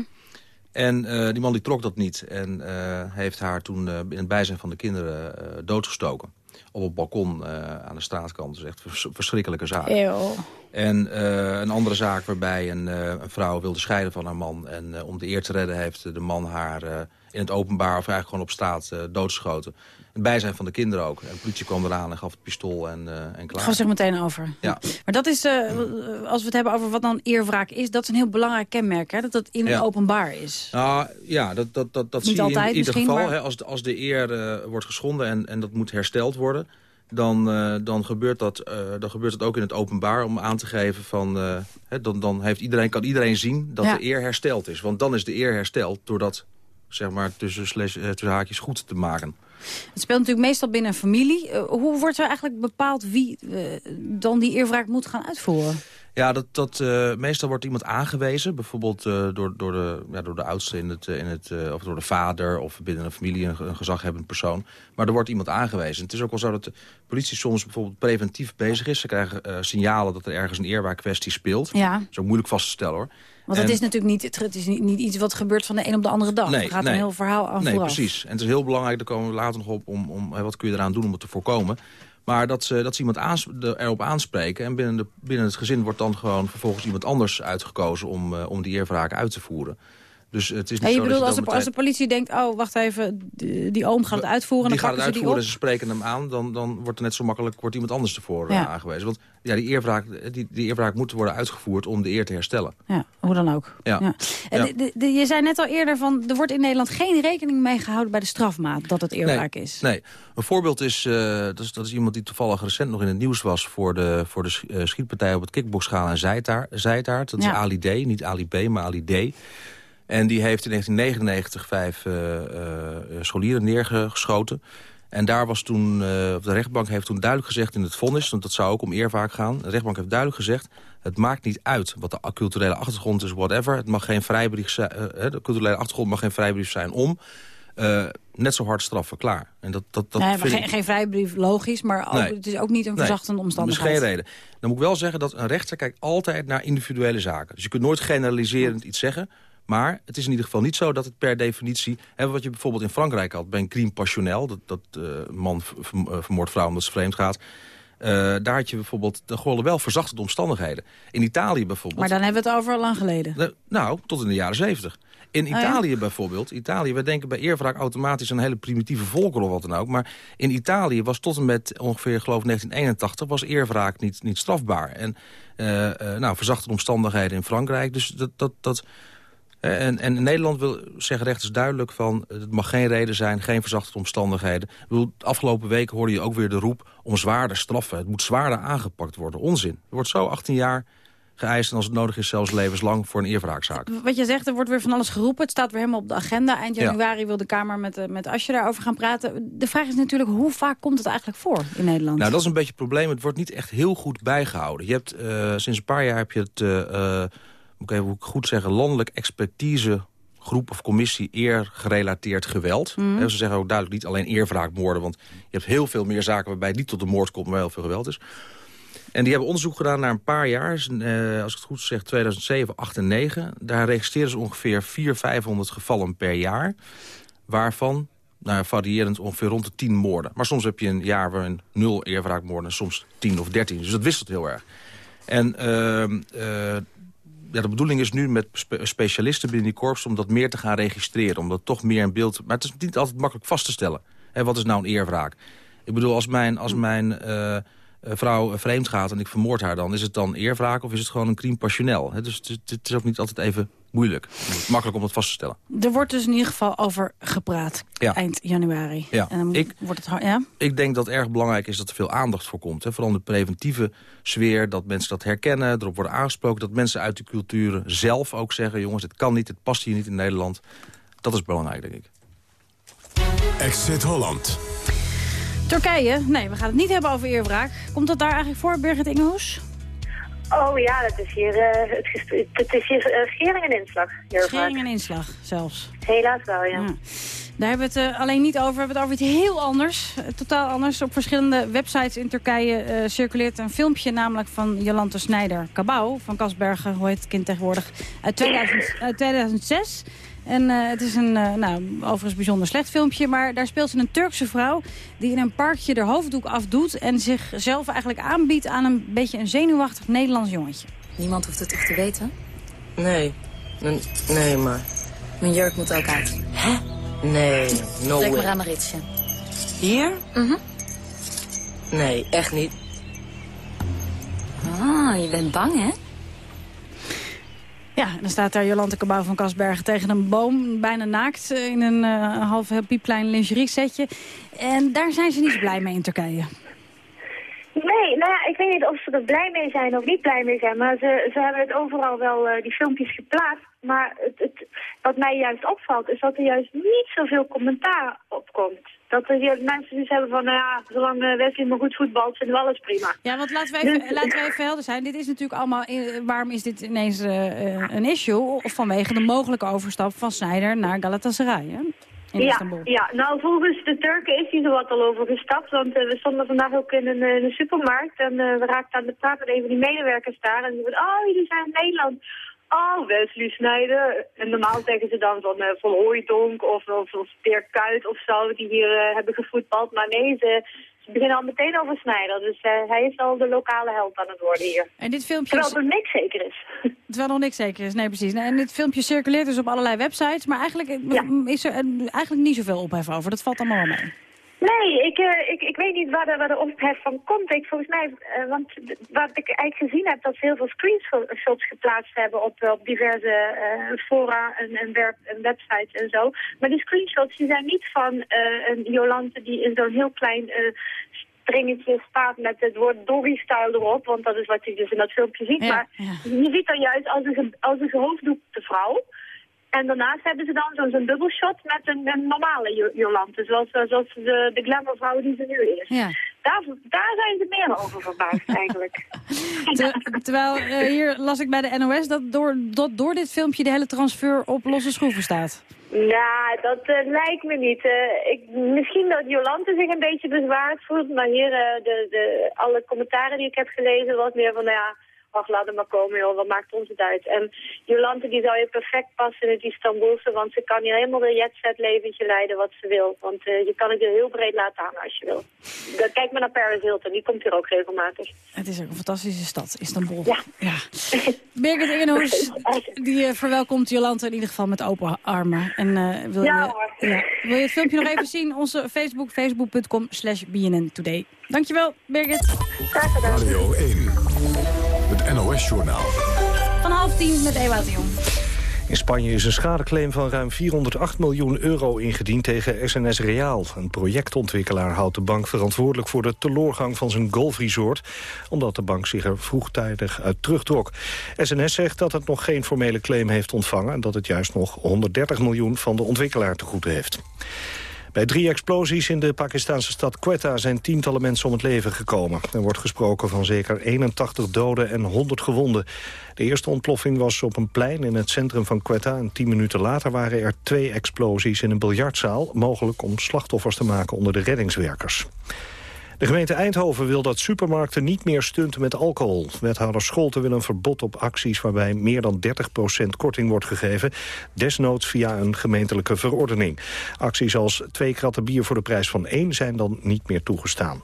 En eh, die man die trok dat niet. En eh, heeft haar toen eh, in het bijzijn van de kinderen doodgestoken. Op het balkon aan de straatkant. Dus echt vers- verschrikkelijke zaak. Eeuw. En een andere zaak waarbij een, een vrouw wilde scheiden van haar man. En om de eer te redden heeft de man haar in het openbaar... of eigenlijk gewoon op straat doodgeschoten. Het bijzijn van de kinderen ook. En de politie kwam eraan en gaf het pistool en, eh en klaar. We zich meteen over. Ja. Maar dat is, eh, als we het hebben over wat dan eerwraak is... dat is een heel belangrijk kenmerk, hè? dat dat in het Ja. openbaar is. Nou, ja, dat, dat, dat, dat Niet zie je in ieder geval. maar- Hè, als, de, als de eer eh, wordt geschonden en, en dat moet hersteld worden... Dan, dan, gebeurt dat, dan gebeurt dat ook in het openbaar om aan te geven van... hè, dan, dan heeft iedereen, kan iedereen zien dat Ja. de eer hersteld is. Want dan is de eer hersteld door dat zeg maar, tussen, slash, eh, tussen haakjes goed te maken. Het speelt natuurlijk meestal binnen een familie. Eh, hoe wordt er eigenlijk bepaald wie eh, dan die eerwraak moet gaan uitvoeren? Ja, dat, dat, meestal wordt iemand aangewezen. Bijvoorbeeld door, door, de, ja, door de oudste in het, in het, of door de vader of binnen een familie een, een gezaghebbend persoon. Maar er wordt iemand aangewezen. Het is ook wel zo dat de politie soms bijvoorbeeld preventief bezig is. Ze krijgen signalen dat er ergens een eerwaarkwestie speelt. Ja. Dat is ook moeilijk vast te stellen hoor. Want het is natuurlijk niet, het is niet, niet iets wat gebeurt van de een op de andere dag. Nee, er gaat nee. een heel verhaal aan Nee, vooraf. precies. En het is heel belangrijk, daar komen we later nog op, om, om wat kun je eraan doen om het te voorkomen. Maar dat ze, dat ze iemand aans, de- erop aanspreken en binnen, de, binnen het gezin wordt dan gewoon vervolgens iemand anders uitgekozen om, eh, om die eerwraak uit te voeren. Dus het is niet Ja, je zo dat bedoelt, je als de, als de meteen- politie denkt, oh, wacht even, die, die oom gaat het uitvoeren, die dan gaat het pakken ze die uitvoeren en ze spreken hem aan, dan, dan wordt er net zo makkelijk wordt iemand anders ervoor eh, Ja. aangewezen. Want ja, die, eerwraak, die, die eerwraak moet worden uitgevoerd om de eer te herstellen. Ja, hoe dan ook. Ja. Ja. En Ja. de- de- de- je zei net al eerder, van, er wordt in Nederland geen rekening mee gehouden bij de strafmaat dat het eerwraak nee, is. Nee, een voorbeeld is, eh, dat is, dat is iemand die toevallig recent nog in het nieuws was... voor de, voor de eh, schietpartij op het kickboxschaal in Zijtaart. Dat is Ali D, niet Ali B, maar Ali D. En die heeft in 1999 vijf eh, eh, scholieren neergeschoten. En daar was toen, eh, de rechtbank heeft toen duidelijk gezegd in het vonnis... want dat zou ook om eervaak gaan. De rechtbank heeft duidelijk gezegd... het maakt niet uit wat de culturele achtergrond is, whatever. Het mag geen vrijbrief zijn, de culturele achtergrond mag geen vrijbrief zijn om... net zo hard straffen, klaar. En dat, dat, dat nee, maar vind geen, ik- geen vrijbrief, logisch, maar ook, Nee. het is ook niet een verzachtende Dat is omstandigheid. geen reden. Dan moet ik wel zeggen dat een rechter kijkt altijd naar individuele zaken. Dus je kunt nooit generaliserend iets zeggen. Maar het is in ieder geval niet zo dat het per definitie... Hè, wat je bijvoorbeeld in Frankrijk had bij een crime passionnel... dat, dat eh, man eh, vermoordt vrouw omdat ze vreemd gaat... eh, daar had je bijvoorbeeld de gewoon wel verzachte omstandigheden. In Italië bijvoorbeeld... Maar dan hebben we het over lang geleden. Nou, tot in de jaren zeventig. In Oh ja? Italië bijvoorbeeld, Italië, wij denken bij eerwraak automatisch een hele primitieve volker of wat dan ook. Maar in Italië was tot en met ongeveer, geloof ik, 1981, was eerwraak niet, niet strafbaar. En nou, verzachte omstandigheden in Frankrijk. Dus dat, dat, dat, En, en in Nederland wil, zeggen rechters duidelijk van... het mag geen reden zijn, geen verzachte omstandigheden. Ik bedoel, de afgelopen weken hoorde je ook weer de roep om zwaarder straffen. Het moet zwaarder aangepakt worden. Onzin. Er wordt zo 18 jaar geëist en als het nodig is zelfs levenslang voor een eerwraakzaak. Wat je zegt, er wordt weer van alles geroepen. Het staat weer helemaal op de agenda. Eind Ja. januari wil de Kamer met, eh, met Asje daarover gaan praten. De vraag is natuurlijk, hoe vaak komt het eigenlijk voor in Nederland? Nou, dat is een beetje het probleem. Het wordt niet echt heel goed bijgehouden. Je hebt, eh, sinds een paar jaar heb je het, eh, eh, moet ik even goed zeggen... landelijk expertise groep of commissie eer gerelateerd geweld. Mhm. Ze zeggen ook duidelijk niet alleen eerwraakmoorden... want je hebt heel veel meer zaken waarbij het niet tot de moord komt... maar heel veel geweld is. En die hebben onderzoek gedaan naar een paar jaar. Eh, als ik het goed zeg, 2007, 8 en 9. Daar registreren ze ongeveer 400, 500 gevallen per jaar. Waarvan, nou, variërend, ongeveer rond de 10 moorden. Maar soms heb je een jaar waarin nul eerwraakmoorden... en soms 10 of 13. Dus dat wisselt heel erg. En ehm, eh, ja, de bedoeling is nu met spe- specialisten binnen die korps... om dat meer te gaan registreren. Om dat toch meer in beeld... Maar het is niet altijd makkelijk vast te stellen. Hè, wat is nou een eerwraak? Ik bedoel, als mijn, als mijn eh, eh, vrouw eh, vreemd gaat en ik vermoord haar... dan is het dan eerwraak of is het gewoon een crime passionnel? Hè, dus het, is- het is ook niet altijd even moeilijk. Makkelijk om dat vast te stellen. Er wordt dus in ieder geval over gepraat Ja. eind januari. Ja, En dan ik- wordt het ja? Ik denk dat het erg belangrijk is dat er veel aandacht voor komt. Hè. Vooral in de preventieve sfeer, dat mensen dat herkennen, erop worden aangesproken. Dat mensen uit de culturen zelf ook zeggen... jongens, het kan niet, het past hier niet in Nederland. Dat is belangrijk, denk ik. Exit Holland. Turkije, nee, we gaan het niet hebben over eerwraak. Komt dat daar eigenlijk voor, Birgit Ingehoes? Oh ja, dat is hier, eh, het, het is hier eh, schering en inslag. Schering en inslag zelfs. Helaas wel, ja. Daar hebben we het eh, alleen niet over. We hebben het over iets heel anders. Totaal anders. Op verschillende websites in Turkije circuleert een filmpje... namelijk van Jolante Snijder Cabau van Kasbergen. Hoe heet het kind tegenwoordig? Uit 2000, uit 2006. En eh, het is een, eh, nou, overigens bijzonder slecht filmpje... maar daar speelt ze een Turkse vrouw... die in een parkje haar hoofddoek afdoet... en zichzelf eigenlijk aanbiedt aan een beetje een zenuwachtig Nederlands jongetje. Niemand hoeft het toch te weten? Nee. N- nee, maar... Mijn jurk moet ook uit. Hè? Nee, no Trek way. maar aan mijn ritsje. Hier? Nee, echt niet. Ah, je bent bang, hè? Ja, dan staat daar Jolante Cabau van Kasbergen tegen een boom, bijna naakt, eh, in een eh, half piepklein lingerie setje. En daar zijn ze niet blij mee in Turkije. Nee, nou ja, ik weet niet of ze er blij mee zijn of niet blij mee zijn. Maar ze, ze hebben het overal wel, eh, die filmpjes geplaatst. Maar het, het, wat mij juist opvalt, is dat er juist niet zoveel commentaar op komt. Dat er hier mensen dus hebben van, nou ja, zolang eh, Wesley maar goed voetbalt, vinden we alles prima. Ja, want laten we even, Dus- laten we even helder zijn. Dit is natuurlijk allemaal, waarom is dit ineens eh, een issue? Of vanwege de mogelijke overstap van Snyder naar Galatasaray, hè? In ja, Istanbul. ja, nou volgens de Turken is hij er wat al over gestapt. Want eh, we stonden vandaag ook in een, eh, in een supermarkt. En eh, we raakten aan de praat met een van die medewerkers daar. En die zeiden, oh, jullie zijn in Nederland. Oh, Wesley Snijder. En normaal zeggen ze dan van, eh van Hooijdonk of, of, of Peer Kuit of zo, die hier hebben gevoetbald. Maar nee, ze beginnen al meteen over Snijder. Dus eh, hij is al de lokale held aan het worden hier. En dit filmpje Terwijl er niks zeker is. [laughs] Terwijl nog niks zeker is, nee precies. En dit filmpje circuleert dus op allerlei websites. Maar eigenlijk eh, is er eh, eigenlijk niet zoveel ophef over. Dat valt allemaal wel mee. Nee, ik, eh, ik, ik weet niet waar de, waar de ophef van komt. Ik, volgens mij, eh, want wat ik eigenlijk gezien heb, dat ze heel veel screenshots geplaatst hebben op, op diverse eh, fora en, en, werp, en websites en zo. Maar die screenshots die zijn niet van een Jolante die in zo'n heel klein eh, stringetje staat met het woord doggy-style erop. Want dat is wat je dus in dat filmpje ziet. maar je ziet dan juist als een, als een gehoofddoekte vrouw. En daarnaast hebben ze dan zo'n dubbelshot met een, een normale Jo- Jolante. Zoals, eh, zoals de, de glamourvrouw die ze nu is. Ja. Daar, daar zijn ze meer over verbaasd [laughs] eigenlijk. Ter- terwijl eh, hier las ik bij de NOS dat door, dat door dit filmpje de hele transfer op losse schroeven staat. Nou, dat eh, lijkt me niet. Ik, misschien dat Jolante zich een beetje bezwaard voelt, maar hier de, de, alle commentaren die ik heb gelezen was meer van, nou ja, ach, laat hem maar komen joh, wat maakt ons het uit. En Jolante die zou je perfect passen in het Istanbulse, want ze kan hier helemaal een jetset leventje leiden wat ze wil. Want eh, je kan het hier heel breed laten aan als je wil. Dan Kijk maar naar Paris Hilton, die komt hier ook regelmatig. Het is ook een fantastische stad, Istanbul. Ja. [laughs] Birgit Ingenhoes, [laughs] die eh, verwelkomt Jolante in ieder geval met open armen. En eh, wil, Ja, je, hoor. ja, wil je het filmpje nog even zien? Onze Facebook, facebook.com slash BNN Today. Dankjewel, Birgit. Radio 1. Het NOS-journaal. Van half tien met Ewout de Jong. In Spanje is een schadeclaim van ruim 408 miljoen euro ingediend tegen SNS Reaal. Een projectontwikkelaar houdt de bank verantwoordelijk voor de teloorgang van zijn golfresort, omdat de bank zich er vroegtijdig uit terugtrok. SNS zegt dat het nog geen formele claim heeft ontvangen en dat het juist nog 130 miljoen van de ontwikkelaar te goed heeft. Bij drie explosies in de Pakistanse stad Quetta zijn tientallen mensen om het leven gekomen. Er wordt gesproken van zeker 81 doden en 100 gewonden. De eerste ontploffing was op een plein in het centrum van Quetta. En tien minuten later waren er twee explosies in een biljartzaal... mogelijk om slachtoffers te maken onder de reddingswerkers. De gemeente Eindhoven wil dat supermarkten niet meer stunten met alcohol. Wethouder Scholten wil een verbod op acties waarbij meer dan 30% korting wordt gegeven. Desnoods via een gemeentelijke verordening. Acties als twee kratten bier voor de prijs van één zijn dan niet meer toegestaan.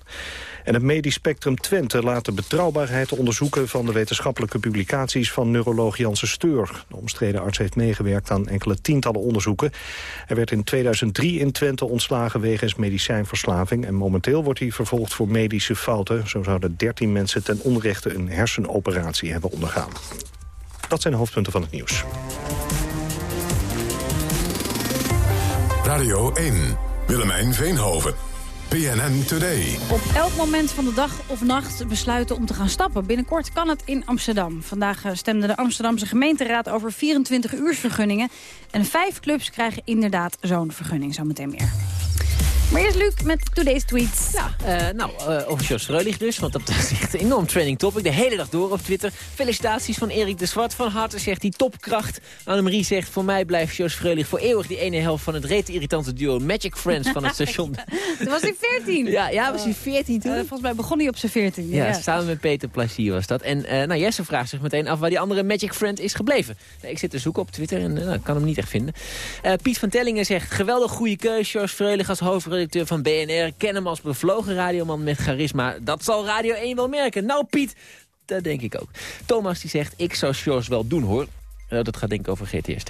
En het Medisch Spectrum Twente laat de betrouwbaarheid onderzoeken... van de wetenschappelijke publicaties van neuroloog Janssen Steur. De omstreden arts heeft meegewerkt aan enkele tientallen onderzoeken. Hij werd in 2003 in Twente ontslagen wegens medicijnverslaving... en momenteel wordt hij vervolgd voor medische fouten. Zo zouden 13 mensen ten onrechte een hersenoperatie hebben ondergaan. Dat zijn de hoofdpunten van het nieuws. Radio 1, Willemijn Veenhoven. PNN Today. Op elk moment van de dag of nacht besluiten om te gaan stappen. Binnenkort kan het in Amsterdam. Vandaag eh, stemde de Amsterdamse gemeenteraad over 24-uursvergunningen. En vijf clubs krijgen inderdaad zo'n vergunning. Zometeen meer. Maar eerst Luc met Today's Tweets. Ja, uh, nou, uh, over Jos Freulich dus, want dat [laughs] is echt een enorm trending topic. De hele dag door op Twitter. Felicitaties van Erik de Zwart. Van harte zegt hij topkracht. Annemarie zegt, voor mij blijft Jos Freulich voor eeuwig die ene helft van het rete irritante duo Magic Friends van het [laughs] station. toen was hij 14. Ja, ja was hij 14 toen. Uh, volgens mij begon hij op zijn 14. Ja, ja, samen met Peter Placier was dat. En nou, Jesse vraagt zich meteen af waar die andere Magic Friend is gebleven. ik zit te zoeken op Twitter en nou, kan hem niet echt vinden. Piet van Tellingen zegt, geweldig goede keus. Jos Freulich als hoofdredacteur van BNR ken hem als bevlogen radioman met charisma. Dat zal Radio 1 wel merken. Nou Piet, dat denk ik ook. Thomas die zegt, ik zou Sjors wel doen hoor. Uh, dat gaat denk ik over GTST.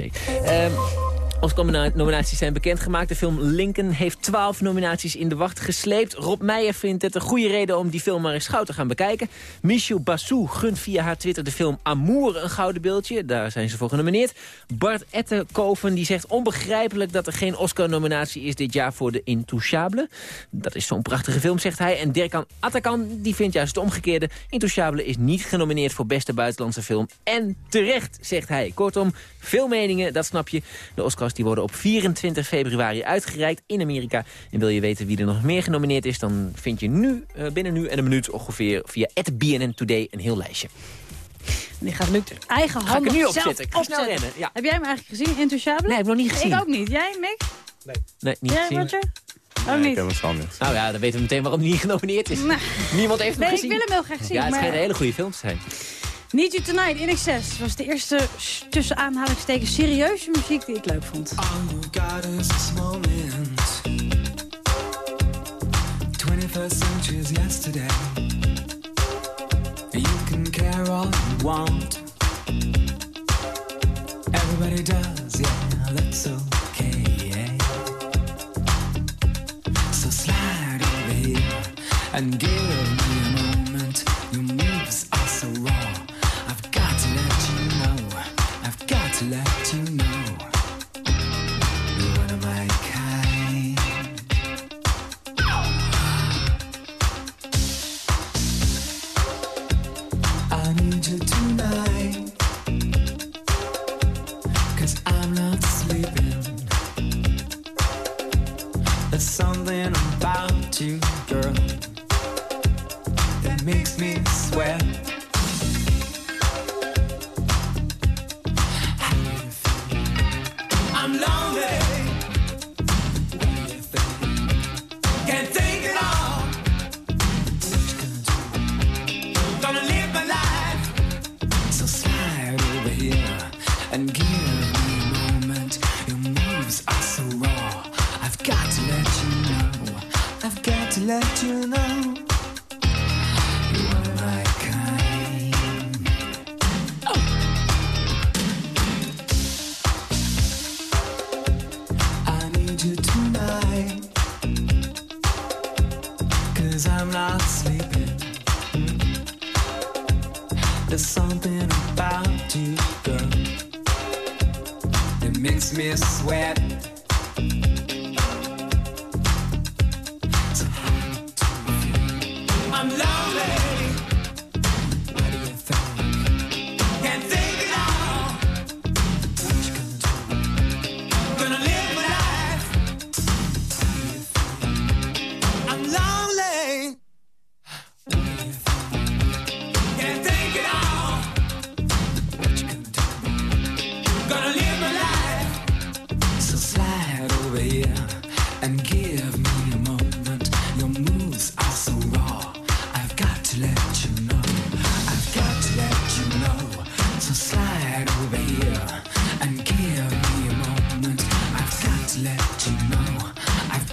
Nominaties zijn bekendgemaakt. De film Lincoln heeft 12 nominaties in de wacht gesleept. Rob Meijer vindt het een goede reden om die film maar eens gauw te gaan bekijken. Michel Bassou gunt via haar Twitter de film Amour een gouden beeldje. Daar zijn ze voor genomineerd. Bart Ettenkoven die zegt onbegrijpelijk dat er geen Oscar-nominatie is dit jaar voor de Intouchable. Dat is zo'n prachtige film, zegt hij. En Dirkan Atakan die vindt juist het omgekeerde. Intouchable is niet genomineerd voor beste buitenlandse film. En terecht, zegt hij. Kortom, veel meningen, dat snap je. De Oscars die worden op 24 februari uitgereikt in Amerika. En wil je weten wie er nog meer genomineerd is... dan vind je nu, uh, binnen nu en een minuut ongeveer via BNN Today een heel lijstje. En die gaat Luc eigen handen Ga ik er nu op zelf zitten. Ik ga snel rennen. Ja. Heb jij hem eigenlijk gezien, Intouchable? Nee, heb ik nog niet gezien. Ik ook niet. Jij, Mick? Nee. Nee, niet Jij, gezien. Roger? Nee, ook ik niet. heb niet. Nou ja, dan weten we meteen waarom hij niet genomineerd is. Nou. Niemand heeft hem Nee, ik gezien. wil hem heel graag zien, Ja, het maar- schijnt een hele goede film te zijn. Need You Tonight in Excess was de eerste tussen aanhalingstekens serieuze muziek die ik leuk vond. God is this moment. 21st century is yesterday. You can care all you want. Everybody does, yeah, that's okay. So slide over here and give I need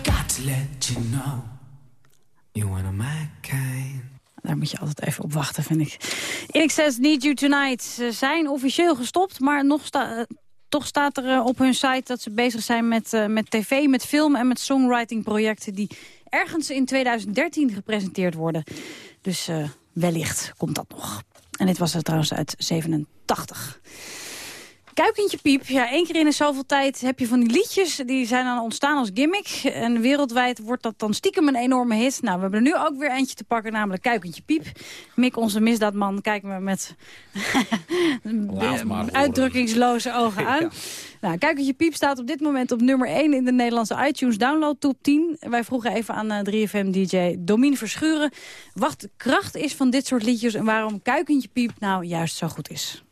got let you know. You. Daar moet je altijd even op wachten, vind ik. In Excess Need You Tonight. Ze zijn officieel gestopt, maar nog toch staat er eh, op hun site... dat ze bezig zijn met, eh, met tv, met film en met songwriting-projecten... die ergens in 2013 gepresenteerd worden. Dus eh, wellicht komt dat nog. En dit was er trouwens uit 87. Kuikentje Piep, ja, één keer in de zoveel tijd heb je van die liedjes... die zijn dan ontstaan als gimmick. En wereldwijd wordt dat dan stiekem een enorme hit. Nou, we hebben er nu ook weer eentje te pakken, namelijk Kuikentje Piep. Mick, onze misdaadman, kijkt me met [laughs] uitdrukkingsloze [laughs] ogen aan. Nou, Kuikentje Piep staat op dit moment op nummer 1 in de Nederlandse iTunes Download Top 10. Wij vroegen even aan eh, 3FM-dj Domien Verschuren... wat de kracht is van dit soort liedjes... en waarom Kuikentje Piep nou juist zo goed is.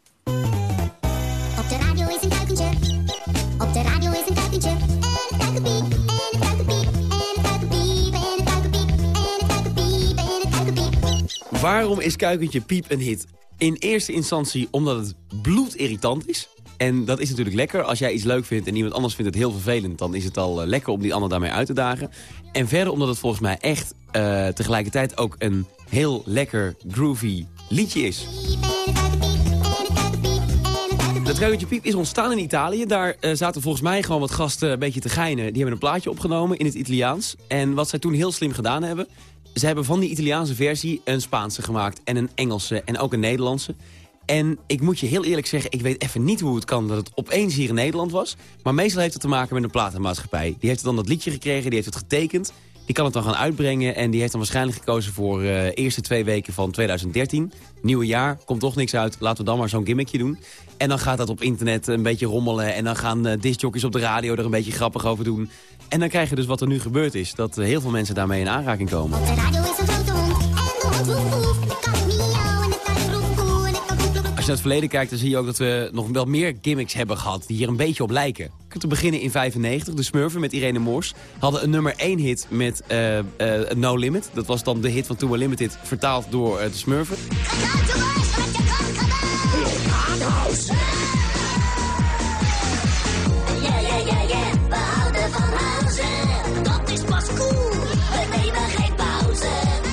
Waarom is Kuikentje Piep een hit? In eerste instantie omdat het bloedirritant is. En dat is natuurlijk lekker. Als jij iets leuk vindt en iemand anders vindt het heel vervelend... dan is het al eh, lekker om die ander daarmee uit te dagen. En verder omdat het volgens mij echt eh, tegelijkertijd ook een heel lekker groovy liedje is. Dat Kuikentje Piep is ontstaan in Italië. Daar eh, zaten volgens mij gewoon wat gasten een beetje te geinen. Die hebben een plaatje opgenomen in het Italiaans. En wat zij toen heel slim gedaan hebben... ze hebben van die Italiaanse versie een Spaanse gemaakt... en een Engelse en ook een Nederlandse. En ik moet je heel eerlijk zeggen, ik weet even niet hoe het kan... dat het opeens hier in Nederland was. Maar meestal heeft het te maken met een platenmaatschappij. Die heeft dan dat liedje gekregen, die heeft het getekend... Die kan het dan gaan uitbrengen en die heeft dan waarschijnlijk gekozen voor de eerste twee weken van 2013. Nieuwe jaar, komt toch niks uit, laten we dan maar zo'n gimmickje doen. En dan gaat dat op internet een beetje rommelen en dan gaan uh, discjockeys op de radio er een beetje grappig over doen. En dan krijg je dus wat er nu gebeurd is, dat uh, heel veel mensen daarmee in aanraking komen. Op de radio is een grote hond. En de hond woef woef. Miauw. Als je naar het verleden kijkt, dan zie je ook dat we nog wel meer gimmicks hebben gehad die hier een beetje op lijken. Te beginnen in 95, de Smurfen met Irene Moors hadden een nummer 1 hit met uh, uh, No Limit. Dat was dan de hit van Too Limited, vertaald door uh, de Smurfen.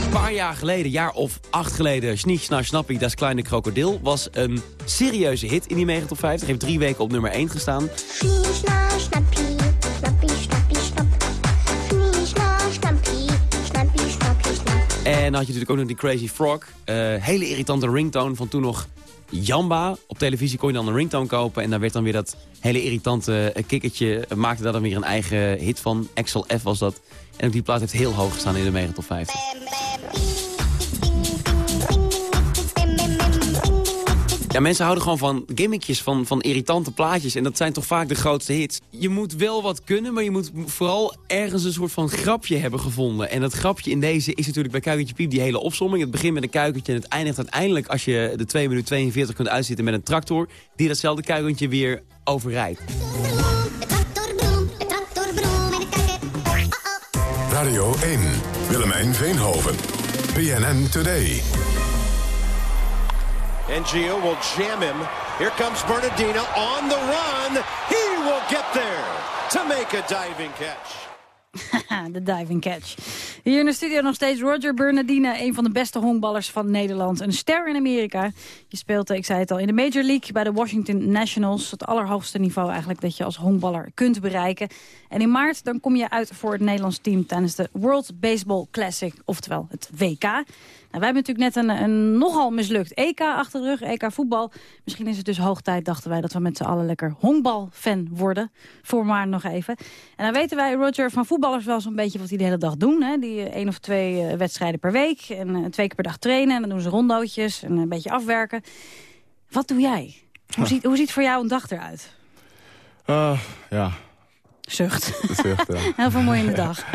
Een paar jaar geleden, jaar of acht geleden, Sniech, Snar, Snappie, Das Kleine Krokodil... was een serieuze hit in die Mega Top 50. Heeft drie weken op nummer 1 gestaan. Schnaar, snappie. Snappie, snappie, snap. Schnaar, snappie. Snappie, snappie, snap. En dan had je natuurlijk ook nog die Crazy Frog. Uh, hele irritante ringtone van toen nog Jamba. Op televisie kon je dan een ringtone kopen. En daar werd dan weer dat hele irritante uh, kikkertje. Uh, maakte daar dan weer een eigen hit van. Axel F was dat. En ook die plaat heeft heel hoog gestaan in de Mega Top 50. Ja, mensen houden gewoon van gimmickjes, van, van irritante plaatjes. En dat zijn toch vaak de grootste hits. Je moet wel wat kunnen, maar je moet vooral ergens een soort van grapje hebben gevonden. En dat grapje in deze is natuurlijk bij Kuikentje Piep die hele opsomming. Het begint met een kuikentje en het eindigt uiteindelijk... als je de 2 minuten 42 kunt uitzitten met een tractor... die datzelfde kuikentje weer overrijdt. Radio 1, Willemijn Veenhoven, BNN Today. And Gio will jam him. Here comes Bernardino on the run. He will get there to make a diving catch. [laughs] the diving catch. Hier in de studio nog steeds Roger Bernardine, een van de beste honkballers van Nederland. Een ster in Amerika. Je speelt, ik zei het al, in de Major League bij de Washington Nationals. Het allerhoogste niveau eigenlijk dat je als honkballer kunt bereiken. En in maart dan kom je uit voor het Nederlands team tijdens de World Baseball Classic, oftewel het WK. Nou, wij hebben natuurlijk net een, een nogal mislukt EK achter de rug, EK voetbal. Misschien is het dus hoog tijd, dachten wij, dat we met z'n allen lekker honkbalfan worden. Voor maar nog even. En dan weten wij, Roger, van voetballers wel zo'n beetje wat die de hele dag doen. Hè? Die eh, één of twee eh, wedstrijden per week en eh, twee keer per dag trainen. En dan doen ze rondootjes en een beetje afwerken. Wat doe jij? Hoe ziet, hoe ziet voor jou een dag eruit? Ja. Zucht. Zucht, ja. [laughs] Heel vermoeiende dag. [laughs]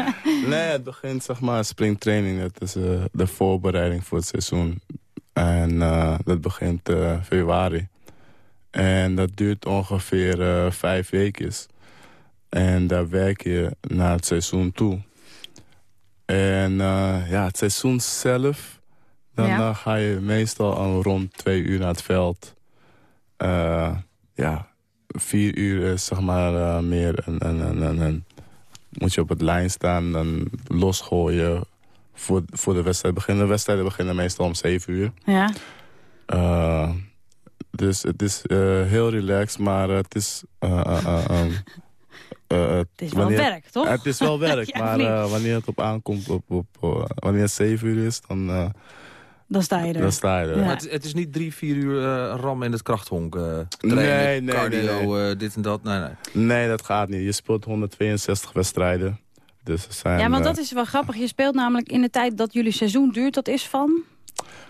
Nee, het begint zeg maar springtraining. Dat is eh, de voorbereiding voor het seizoen. En eh, dat begint eh, februari. En dat duurt ongeveer vijf weken. En daar werk je naar het seizoen toe. En ja, het seizoen zelf... dan Ja. ga je meestal al rond twee uur naar het veld. Ja, vier uur is zeg maar eh, meer een- moet je op het lijn staan, dan losgooien voor, voor de wedstrijd beginnen. De wedstrijden beginnen meestal om zeven uur. Ja. Eh, dus het is eh, heel relaxed, maar het is... eh, eh, eh, ehm, eh, [laughs] het is wel werk, toch? Het is wel [laughs] werk, Ja, maar wanneer het op aankomt, op, op, wanneer het zeven uur is, dan, Dan sta je er. dan sta je er. Maar het, het is niet drie, vier uur eh rammen in het krachthonk. eh trainen, Nee, nee, cardio, nee, nee. eh, dit en dat. Nee, nee. Nee, dat gaat niet. Je speelt 162 wedstrijden. Dus zijn, Ja, want eh, dat is wel grappig. Je speelt namelijk in de tijd dat jullie seizoen duurt. Dat is van...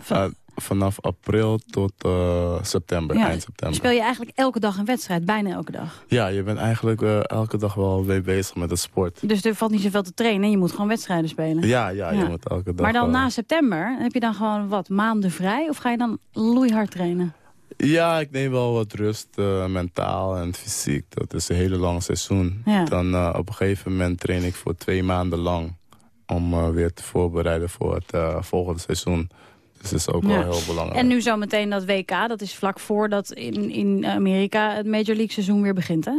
eh, vanaf april tot eh, september, Ja, eind september. speel je eigenlijk elke dag een wedstrijd. Bijna elke dag. Ja, je bent eigenlijk eh, elke dag wel mee bezig met de sport. Dus er valt niet zoveel te trainen. Je moet gewoon wedstrijden spelen. Ja, ja, je moet elke dag... Maar dan eh, na september heb je dan gewoon wat maanden vrij? Of ga je dan loeihard trainen? Ja, ik neem wel wat rust, mentaal en fysiek. Dat is een hele lang seizoen. Ja. Dan op een gegeven moment train ik voor twee maanden lang... om weer te voorbereiden voor het volgende seizoen. Dus dat is ook Ja. wel heel belangrijk. En nu zometeen dat WK. Dat is vlak voordat in, in Amerika het Major League seizoen weer begint, hè?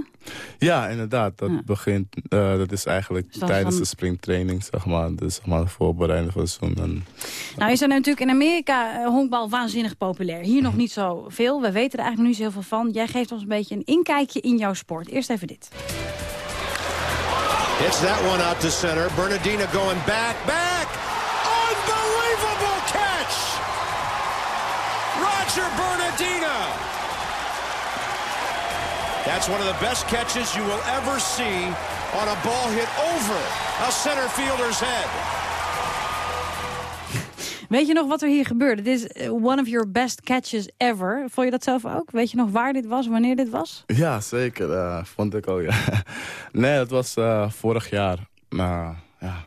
Ja, inderdaad. Dat, begint, eh, dat is eigenlijk Dus dat tijdens dan- de springtraining, zeg maar. Dus zeg maar voor het seizoen. En, Nou is er natuurlijk in Amerika eh, honkbal waanzinnig populair. Hier nog niet zoveel. We weten er eigenlijk nog niet zo heel veel van. Jij geeft ons een beetje een inkijkje in jouw sport. Eerst even dit. Hits that one out to center. Bernardino going back, back. That's one of the best catches you will ever see on a ball hit over a center fielder's head. Weet je nog wat er hier gebeurde? Dit is eh, one of your best catches ever. Vond je dat zelf ook? Weet je nog waar dit was, wanneer dit was? Ja, zeker. eh, vond ik ook, ja. [laughs] Nee, dat was eh, vorig jaar. Nou, ja.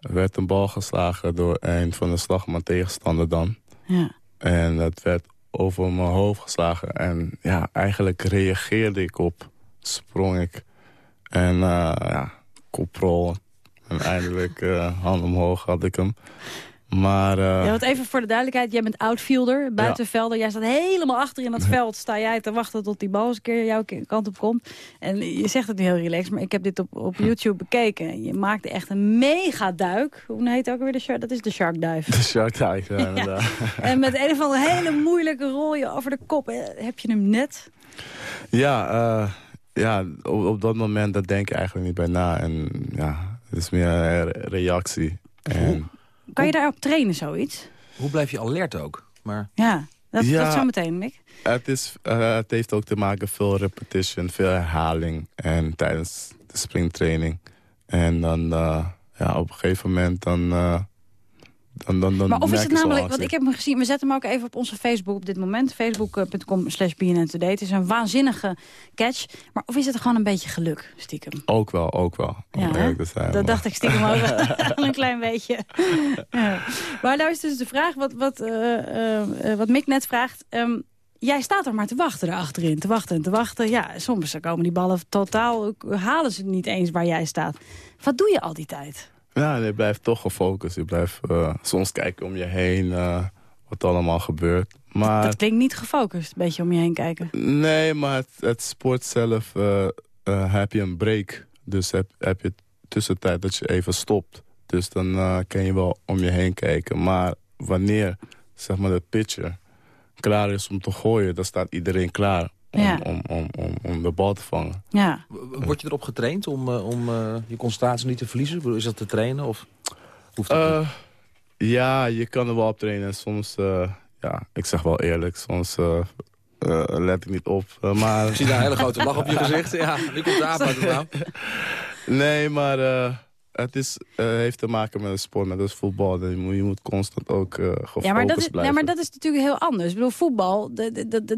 Er werd een bal geslagen door een van de slagman tegenstander dan. Ja. En dat werd over mijn hoofd geslagen. En ja, eigenlijk reageerde ik op. Sprong ik. En eh ja, koprol. En eindelijk eh, hand omhoog had ik hem. Maar... eh, Ja, want even voor de duidelijkheid, jij bent outfielder, buitenvelder. Jij staat helemaal achter in dat [laughs] veld. Sta jij te wachten tot die bal eens een keer jouw kant op komt. En je zegt het nu heel relaxed, maar ik heb dit op, op YouTube bekeken. Je maakte echt een mega duik. Hoe heet ook weer de shark? Dat is de shark dive. De Shark Dive, ja. [laughs] [laughs] En met een of andere hele moeilijke rol je over de kop. eh, Heb je hem net? Ja, eh, ja op, op dat moment dat denk je eigenlijk niet bij na. En ja, het is meer een re- reactie. En, Kan je daarop trainen, zoiets? Hoe blijf je alert ook? Maar... Ja, dat, Ja. dat zo meteen, Mick. het, is, eh, het heeft ook te maken veel repetition, veel herhaling. En tijdens de springtraining. En dan eh, ja, op een gegeven moment dan... eh, dan, dan, dan Maar of is het namelijk, want ik heb hem gezien, we zetten hem ook even op onze Facebook op dit moment. Facebook.com slash BNN Today. Het is een waanzinnige catch. Maar of is het gewoon een beetje geluk, stiekem? Ook wel, ook wel. Ja, Dat maar- dacht ik stiekem ook wel [laughs] [laughs] een klein beetje. [laughs] Ja. Maar nou is dus de vraag, wat, wat, eh, eh, eh, wat Mick net vraagt... ehm, Jij staat er maar te wachten erachterin, te wachten en te wachten. Ja, soms komen die ballen totaal, halen ze niet eens waar jij staat. Wat doe je al die tijd? Ja, je blijft toch gefocust. Je blijft eh, soms kijken om je heen eh, wat allemaal gebeurt. Maar Dat klinkt niet gefocust, een beetje om je heen kijken. nee, maar het, het sport zelf eh, heb je een break. Dus heb, heb je tussentijd dat je even stopt. Dus dan kan je wel om je heen kijken. Maar wanneer zeg maar, de pitcher klaar is om te gooien... dan staat iedereen klaar om, Ja. om, om, om, om de bal te vangen. Ja. Word je erop getraind om, eh, om eh, je concentratie niet te verliezen? Is dat te trainen? Of hoeft dat Eh, niet? Ja, je kan er wel op trainen. En soms, eh, ja, ik zeg wel eerlijk, soms eh, eh, let ik niet op. Maar... Ik zie daar een hele grote lach op je gezicht. Ja, nu komt de aap uit de. Nee, maar eh, het is, eh, heeft te maken met een sport, met het voetbal. Je moet, je moet constant ook gefocust Ja maar, dat is, blijven. ja, maar dat is natuurlijk heel anders. Ik bedoel, voetbal,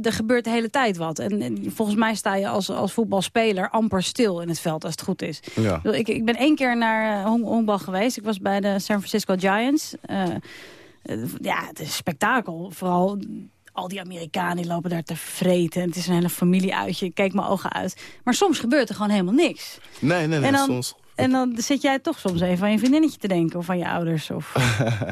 er gebeurt de hele tijd wat. En, en volgens mij sta je als, als voetbalspeler amper stil in het veld, als het goed is. Ja. Ik, bedoel, ik, ik ben één keer naar eh, honkbal geweest. Ik was bij de San Francisco Giants. Ja, het is een spektakel. Vooral al die Amerikanen die lopen daar te vreten. Het is een hele familieuitje. Ik keek mijn ogen uit. Maar soms gebeurt er gewoon helemaal niks. Nee, nee, nee, en dan, soms... En dan zit jij toch soms even aan je vriendinnetje te denken. Of aan je ouders. Of...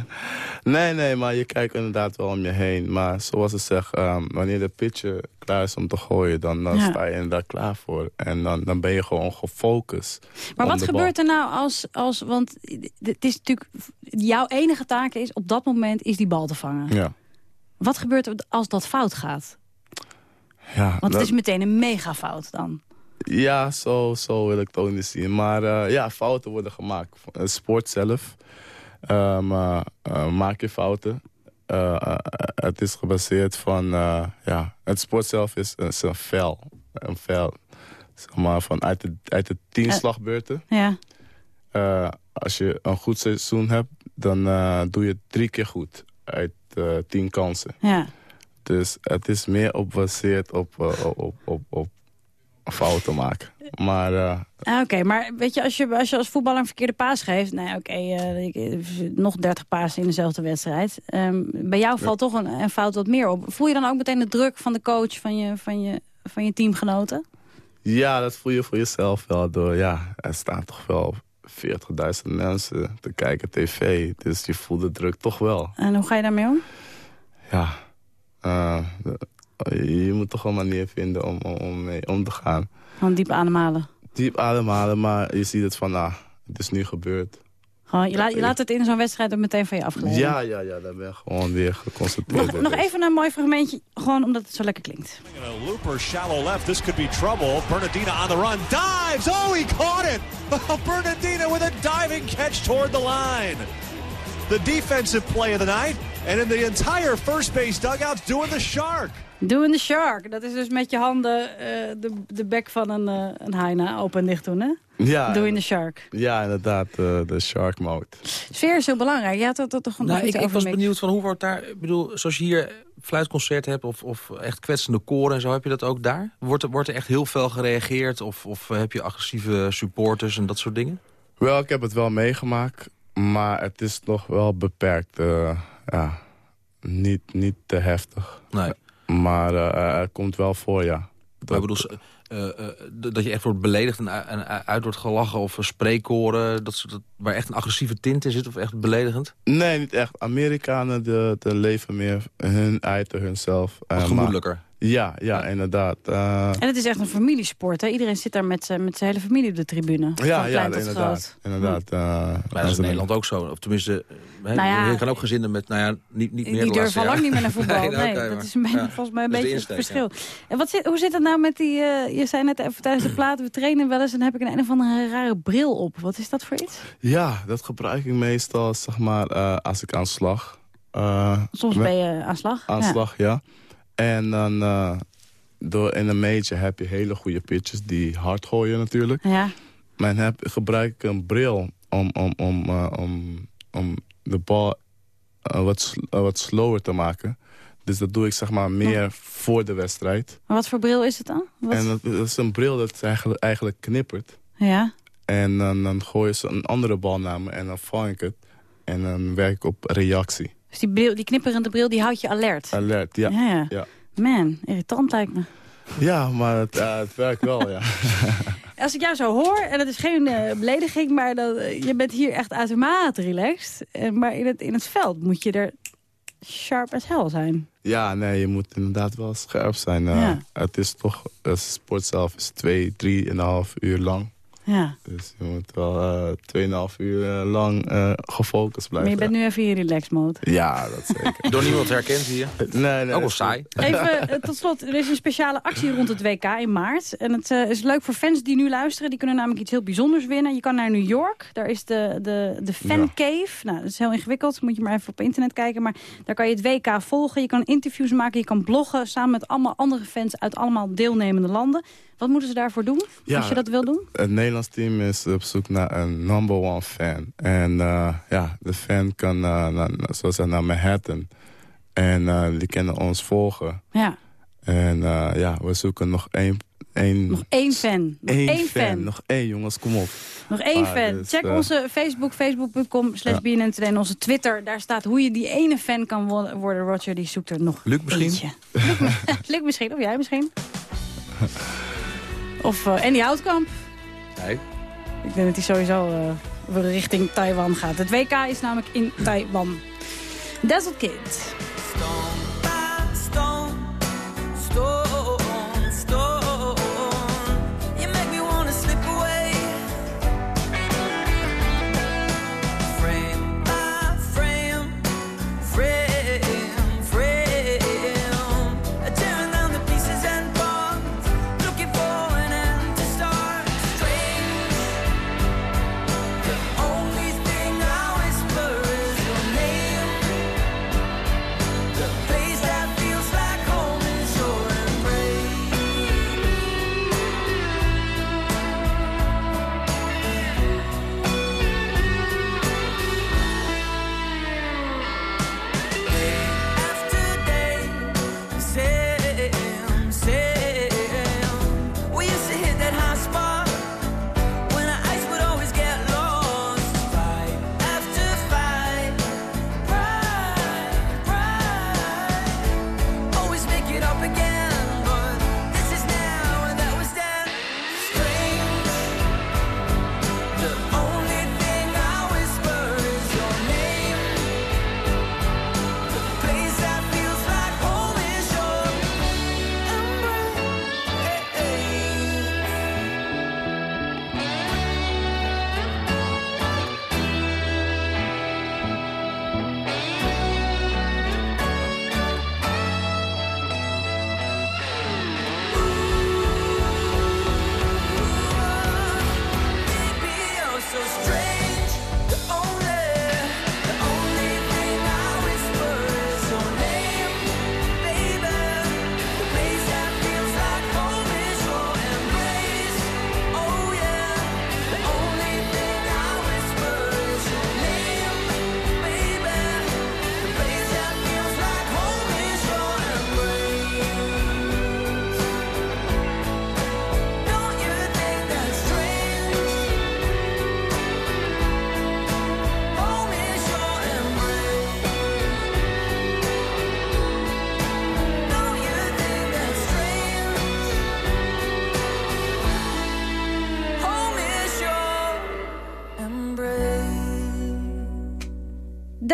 [laughs] nee, nee, maar je kijkt inderdaad wel om je heen. Maar zoals ik zeg, ehm, wanneer de pitcher klaar is om te gooien... dan, dan Ja. sta je inderdaad klaar voor. En dan, dan ben je gewoon gefocust. Maar wat gebeurt er nou als, als... Want het is natuurlijk... Jouw enige taak is op dat moment is die bal te vangen. Ja. Wat gebeurt er als dat fout gaat? Ja, Want het dat- is meteen een mega fout dan. Ja, zo, zo wil ik het ook niet zien. Maar eh, ja, fouten worden gemaakt. Het sport zelf eh, eh, maak je fouten. Eh, eh, het is gebaseerd van... eh, ja, het sport zelf is, is een vel. Een vel. Zeg maar, van uit de, uit de tien Eh. slagbeurten. Ja. Eh, als je een goed seizoen hebt, dan eh, doe je drie keer goed. Uit eh, tien kansen. Ja. Dus het is meer op gebaseerd eh, op, op, op, op fouten maken. Maar eh, Ah, Oké, maar weet je als, je, als je als voetballer een verkeerde paas geeft... Nou, oké, eh, ik- nog 30 pasen in dezelfde wedstrijd. Ehm, bij jou valt toch een, een fout wat meer op. Voel je dan ook meteen de druk van de coach van je, van je, van je teamgenoten? ja, dat voel je voor jezelf wel door. Ja, er staan toch wel 40.000 mensen te kijken tv. Dus je voelt de druk toch wel. En hoe ga je daarmee om? Ja, eh, je je moet toch een manier vinden om, om, om mee om te gaan. Gewoon diep ademhalen. Diep ademhalen, maar je ziet het van, nou, het is nu gebeurd. Gewoon, je, laat, je laat het in zo'n wedstrijd ook meteen van je afgeleiden. Ja, ja, ja, daar ben ik gewoon weer geconcentreerd. Nog, even een mooi fragmentje, gewoon omdat het zo lekker klinkt. A looper shallow left. This could be trouble. Bernardina on the run. Dives. Oh, he caught it. [laughs] Oh, Bernardina with a diving catch toward the line. The defensive play of the night. And in the entire first base dugout doing the shark. Doing the shark. Dat is dus met je handen eh, de, de bek van een, eh een hyena open en dicht doen, hè? Ja, Doing the shark. ja, inderdaad, eh, de shark mode. Sfeer is heel belangrijk. Je had er toch Nou, ik, ik was benieuwd van hoe wordt daar... Ik bedoel, zoals je hier fluitconcerten hebt of, of echt kwetsende koren en zo, heb je dat ook daar? Wordt er, wordt er echt heel veel gereageerd of, of heb je agressieve supporters en dat soort dingen? Wel, ik heb het wel meegemaakt, maar het is nog wel beperkt. eh, ja, niet, niet te heftig. Nee. Maar eh, er komt wel voor, ja. Maar ik bedoel, eh, eh, dat je echt wordt beledigd en, uit wordt gelachen of eh, spreekkoren, dat, dat, waar echt een agressieve tint in zit of echt beledigend? Nee, niet echt. Amerikanen de, de leven meer hun uiten hunzelf. eh, maar- gemoedelijker. Ja, ja, inderdaad. eh, En het is echt een familiesport, hè? Iedereen zit daar met, z'n- met zijn hele familie op de tribune. Van ja, klein ja, tot inderdaad. groot. inderdaad eh, Maar dat is in Nederland ook zo. Of tenminste, Nou ja, je kan ook gezinnen met, nou ja, niet, niet meer Die durven al lang niet meer naar [laughs] voetbal. Nee, dat is een beetje- ja. volgens mij een beetje het verschil. En wat zit, hoe zit het nou met die... eh, je zei net even tijdens de platen, we trainen wel eens... en dan heb ik een, een of andere rare bril op. Wat is dat voor iets? Ja, dat gebruik ik meestal zeg maar, eh, als ik aan slag. eh, Soms met- ben je aan slag. Aan Ja. slag, ja. En dan eh, door in een major heb je hele goede pitches die hard gooien natuurlijk. Ja. Maar dan heb, gebruik ik een bril om, om, om, eh, om, om de bal eh, wat, wat slower te maken. Dus dat doe ik zeg maar meer voor de wedstrijd. Maar wat voor bril is het dan? Wat? En dat, dat is een bril dat eigenlijk, eigenlijk knippert. Ja. En dan, dan gooien ze een andere bal naar me en dan vang ik het. En dan werk ik op reactie. Dus die, bril, die knipperende bril, die houdt je alert. Alert, ja. Ja. Man, irritant lijkt me. Ja, maar het, het werkt wel, ja. [laughs] Als ik jou zo hoor, en dat is geen eh, belediging... maar dan, eh, je bent hier echt uitermate relaxed. Eh, maar in het, in het veld moet je er sharp as hell zijn. Ja, nee, je moet inderdaad wel scherp zijn. Ja. Het is toch, de sport zelf is twee, drie en een half uur lang. Ja. Dus je moet wel eh 2,5 uur eh, lang eh, gefocust Maar blijven. je bent nu even in relax mode. Ja, dat zeker. [laughs] Door niemand herkend hier. Nee, nee. Ook wel saai. [laughs] Even eh, tot slot, er is een speciale actie rond het WK in maart. En het eh, is leuk voor fans die nu luisteren. Die kunnen namelijk iets heel bijzonders winnen. Je kan naar New York. Daar is de, de, de Fan Ja. Cave. Nou, dat is heel ingewikkeld. Moet je maar even op internet kijken. Maar daar kan je het WK volgen. Je kan interviews maken. Je kan bloggen samen met allemaal andere fans uit allemaal deelnemende landen. Wat moeten ze daarvoor doen, Ja, als je dat wil doen? Het Nederlands team is op zoek naar een number one fan. En eh, ja, de fan kan uh, naar, zoals hij naar Manhattan. En uh, die kunnen ons volgen. Ja. En ja, we zoeken nog één... één nog één fan. Nog één, één fan. fan. Nog één, jongens, kom op. Nog één Ah, fan. dus, Check uh, onze Facebook, facebook.com slash Ja. BNN Today en onze Twitter. Daar staat hoe je die ene fan kan wo- worden. Roger, die zoekt er nog Luc misschien? [laughs] Luc misschien, of jij misschien. [laughs] Of uh, Andy Houtkamp. Nee. Ik denk dat hij sowieso uh, richting Taiwan gaat. Het WK is namelijk in Taiwan. Dazzled Kid.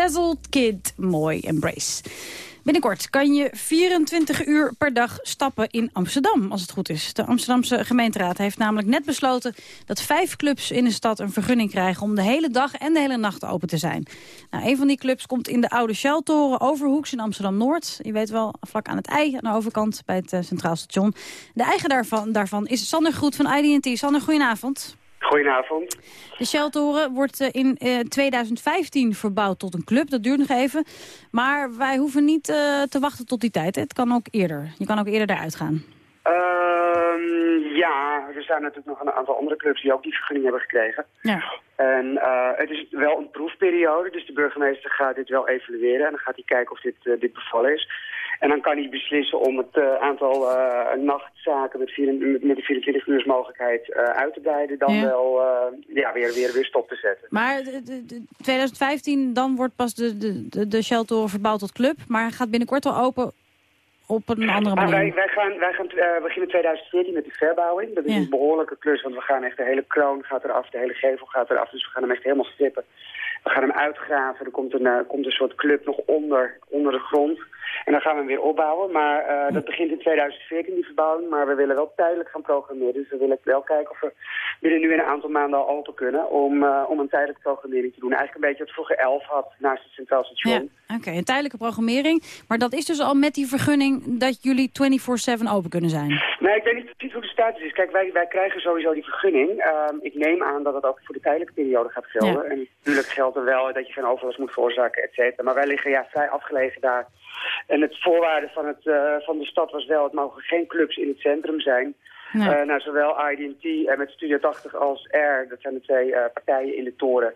Dazzled Kid, mooi, Embrace. Binnenkort kan je 24 uur per dag stappen in Amsterdam, als het goed is. De Amsterdamse gemeenteraad heeft namelijk net besloten... dat vijf clubs in de stad een vergunning krijgen... om de hele dag en de hele nacht open te zijn. Nou, een van die clubs komt in de oude Shell-toren Overhoeks in Amsterdam-Noord. Je weet wel, vlak aan het ei, aan de overkant, bij het eh, Centraal Station. De eigenaar daarvan, daarvan is Sander Groet van IDT. Sander, goedenavond. Goedenavond. De Shell-toren wordt eh, in eh, 2015 verbouwd tot een club. Dat duurt nog even. Maar wij hoeven niet eh, te wachten tot die tijd. Het kan ook eerder. Je kan ook eerder daaruit gaan. Ehm, ja, er zijn natuurlijk nog een aantal andere clubs die ook die vergunning hebben gekregen. Ja. En eh, het is wel een proefperiode, dus de burgemeester gaat dit wel evalueren. En dan gaat hij kijken of dit, eh, dit bevallen is. En dan kan hij beslissen om het eh, aantal eh, nachtzaken met, vier, met, de 24 uur mogelijkheid eh, uit te breiden. Dan Ja. wel ja, weer, weer, weer stop te zetten. Maar de, de- de 2015, dan wordt pas de, de, de, de Shell-toren verbouwd tot club. Maar gaat binnenkort wel open op een andere manier. wij, wij gaan, wij gaan beginnen 2014 met de verbouwing. Dat is Ja. een behoorlijke klus, want we gaan echt de hele kroon gaat eraf, de hele gevel gaat eraf. Dus we gaan hem echt helemaal strippen. We gaan hem uitgraven. Er komt een, komt een soort club nog onder, onder de grond. En dan gaan we hem weer opbouwen. Maar eh, dat begint in 2014, die verbouwing. Maar we willen wel tijdelijk gaan programmeren. Dus we willen wel kijken of we binnen nu een aantal maanden al open kunnen... om, eh, om een tijdelijke programmering te doen. Eigenlijk een beetje wat vroeger 11 had naast het Centraal Station. Ja, oké. Een tijdelijke programmering. Maar dat is dus al met die vergunning dat jullie 24-7 open kunnen zijn? Nee, ik weet niet precies hoe de status is. Kijk, wij, wij krijgen sowieso die vergunning. Ehm, ik neem aan dat het ook voor de tijdelijke periode gaat gelden. Ja. En natuurlijk geldt er wel dat je geen overlast moet veroorzaken, et cetera. Maar wij liggen ja vrij afgelegen daar. En het voorwaarde van, het, eh, van de stad was wel, het mogen geen clubs in het centrum zijn. Nee. Eh, nou, zowel IDT en met Studio 80 als R, dat zijn de twee eh, partijen in de toren,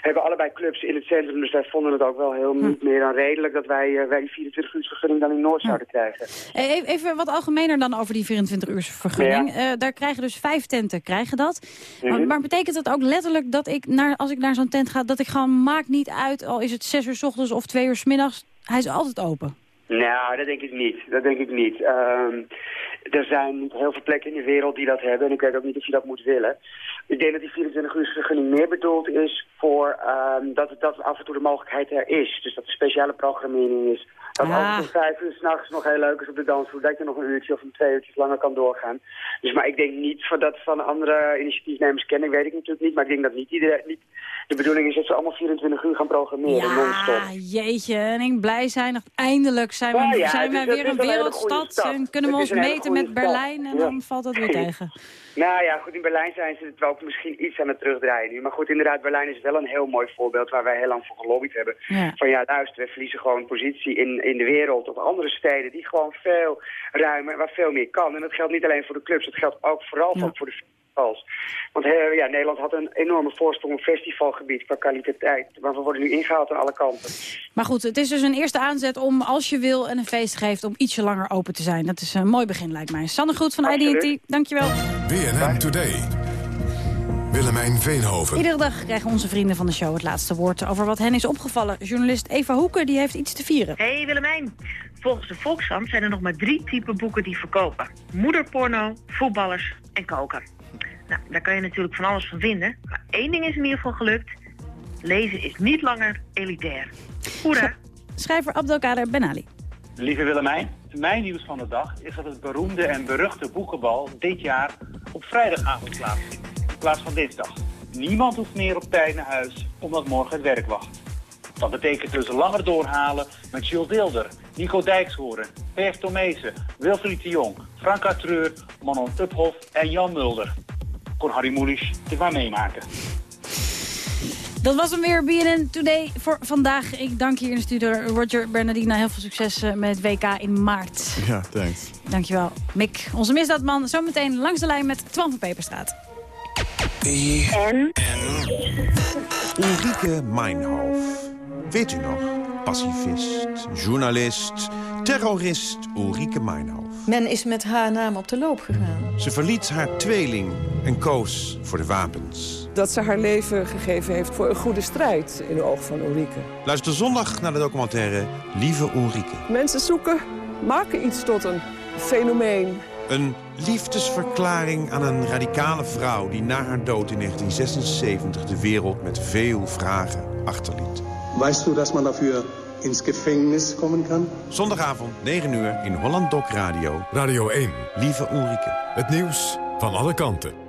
hebben allebei clubs in het centrum. Dus wij vonden het ook wel heel niet meer dan redelijk dat wij, wij die 24 uur vergunning dan in Noord zouden krijgen. E- Even wat algemener dan over die 24 uur vergunning. Daar krijgen dus vijf tenten krijgen dat. maar, Mhm. maar betekent dat ook letterlijk dat ik, naar, als ik naar zo'n tent ga... dat ik gewoon, maakt niet uit, al is het zes uur s ochtends of twee uur s middags... hij is altijd open? Nou, dat denk ik niet. Dat denk ik niet. Ehm, er zijn niet heel veel plekken in de wereld die dat hebben. En ik weet ook niet of je dat moet willen. Ik denk dat die 24 uur vergunning meer bedoeld is voor ehm, dat, dat af en toe de mogelijkheid er is. Dus dat er speciale programmering is. Dat Ah. ook om vijf uur s'nachts nog heel leuk is op de dansvloer. Dat je nog een uurtje of een twee uurtjes langer kan doorgaan. Dus maar ik denk niet van dat van andere initiatiefnemers kennen. weet ik natuurlijk niet. Maar ik denk dat niet iedereen... Niet, de bedoeling is dat ze allemaal 24 uur gaan programmeren. Ah, jeetje. En ik blij zijn. Eindelijk zijn we, Ja, ja, zijn we is- weer een wereldstad. En kunnen we ons meten met stad. Berlijn. En Ja. dan valt dat weer [laughs] tegen. Nou ja, goed, in Berlijn zijn ze het wel misschien iets aan het terugdraaien nu. Maar goed, inderdaad, Berlijn is wel een heel mooi voorbeeld waar wij heel lang voor gelobbyd hebben. Ja. Van ja, luister, we verliezen gewoon positie in, in de wereld of andere steden die gewoon veel ruimer, waar veel meer kan. En dat geldt niet alleen voor de clubs, dat geldt ook vooral voor de festivals. Want eh, ja, Nederland had een enorme voorsprong op festivalgebied qua kwaliteit. Maar we worden nu ingehaald aan alle kanten. Maar goed, het is dus een eerste aanzet om, als je wil en een feest geeft... om ietsje langer open te zijn. Dat is een mooi begin, lijkt mij. Sanne Goed van IDT, dankjewel. BNN Today. Willemijn Veenhoven. Iedere dag krijgen onze vrienden van de show het laatste woord... over wat hen is opgevallen. Journalist Eva Hoeken die heeft iets te vieren. Hey Willemijn. Volgens de Volkskrant zijn er nog maar drie typen boeken die verkopen. Moederporno, voetballers en koken. Nou, daar kan je natuurlijk van alles van vinden. Maar één ding is in ieder geval gelukt. Lezen is niet langer elitair. Hoera! Schrijver Abdelkader Benali. Lieve Willemijn, mijn nieuws van de dag is dat het beroemde en beruchte boekenbal dit jaar op vrijdagavond plaatsvindt. In plaats van dinsdag. Niemand hoeft meer op tijd naar huis, omdat morgen het werk wacht. Dat betekent dus langer doorhalen met Jules Deelder, Nico Dijkshoorn, P.F. Tomezen, Wilfried de Jong, Franka Treur, Manon Uphoff en Jan Mulder. Kon Harry Mulisch dit maar meemaken. Dat was hem weer, BNN Today voor vandaag. Ik dank hier in de studio Roger Bernardina. Heel veel succes eh, met het WK in maart. Ja, thanks. Dankjewel, Mick. Onze misdaadman zometeen langs de lijn met Twan van Peperstraat. En? Ulrike Meinhof. Weet u nog? Pacifist, journalist, terrorist Ulrike Meinhof. Men is met haar naam op de loop gegaan. Ze verliet haar tweeling en koos voor de wapens. Dat ze haar leven gegeven heeft voor een goede strijd in de ogen van Ulrike. Luister zondag naar de documentaire Lieve Ulrike. Mensen zoeken, maken iets tot een fenomeen. Een liefdesverklaring aan een radicale vrouw... die na haar dood in 1976 de wereld met veel vragen achterliet. Weißt du, dass man dafür ins Gefängnis kommen kann? Zondagavond, 9 uur, in Holland Doc Radio. Radio 1. Lieve Ulrike. Het nieuws van alle kanten.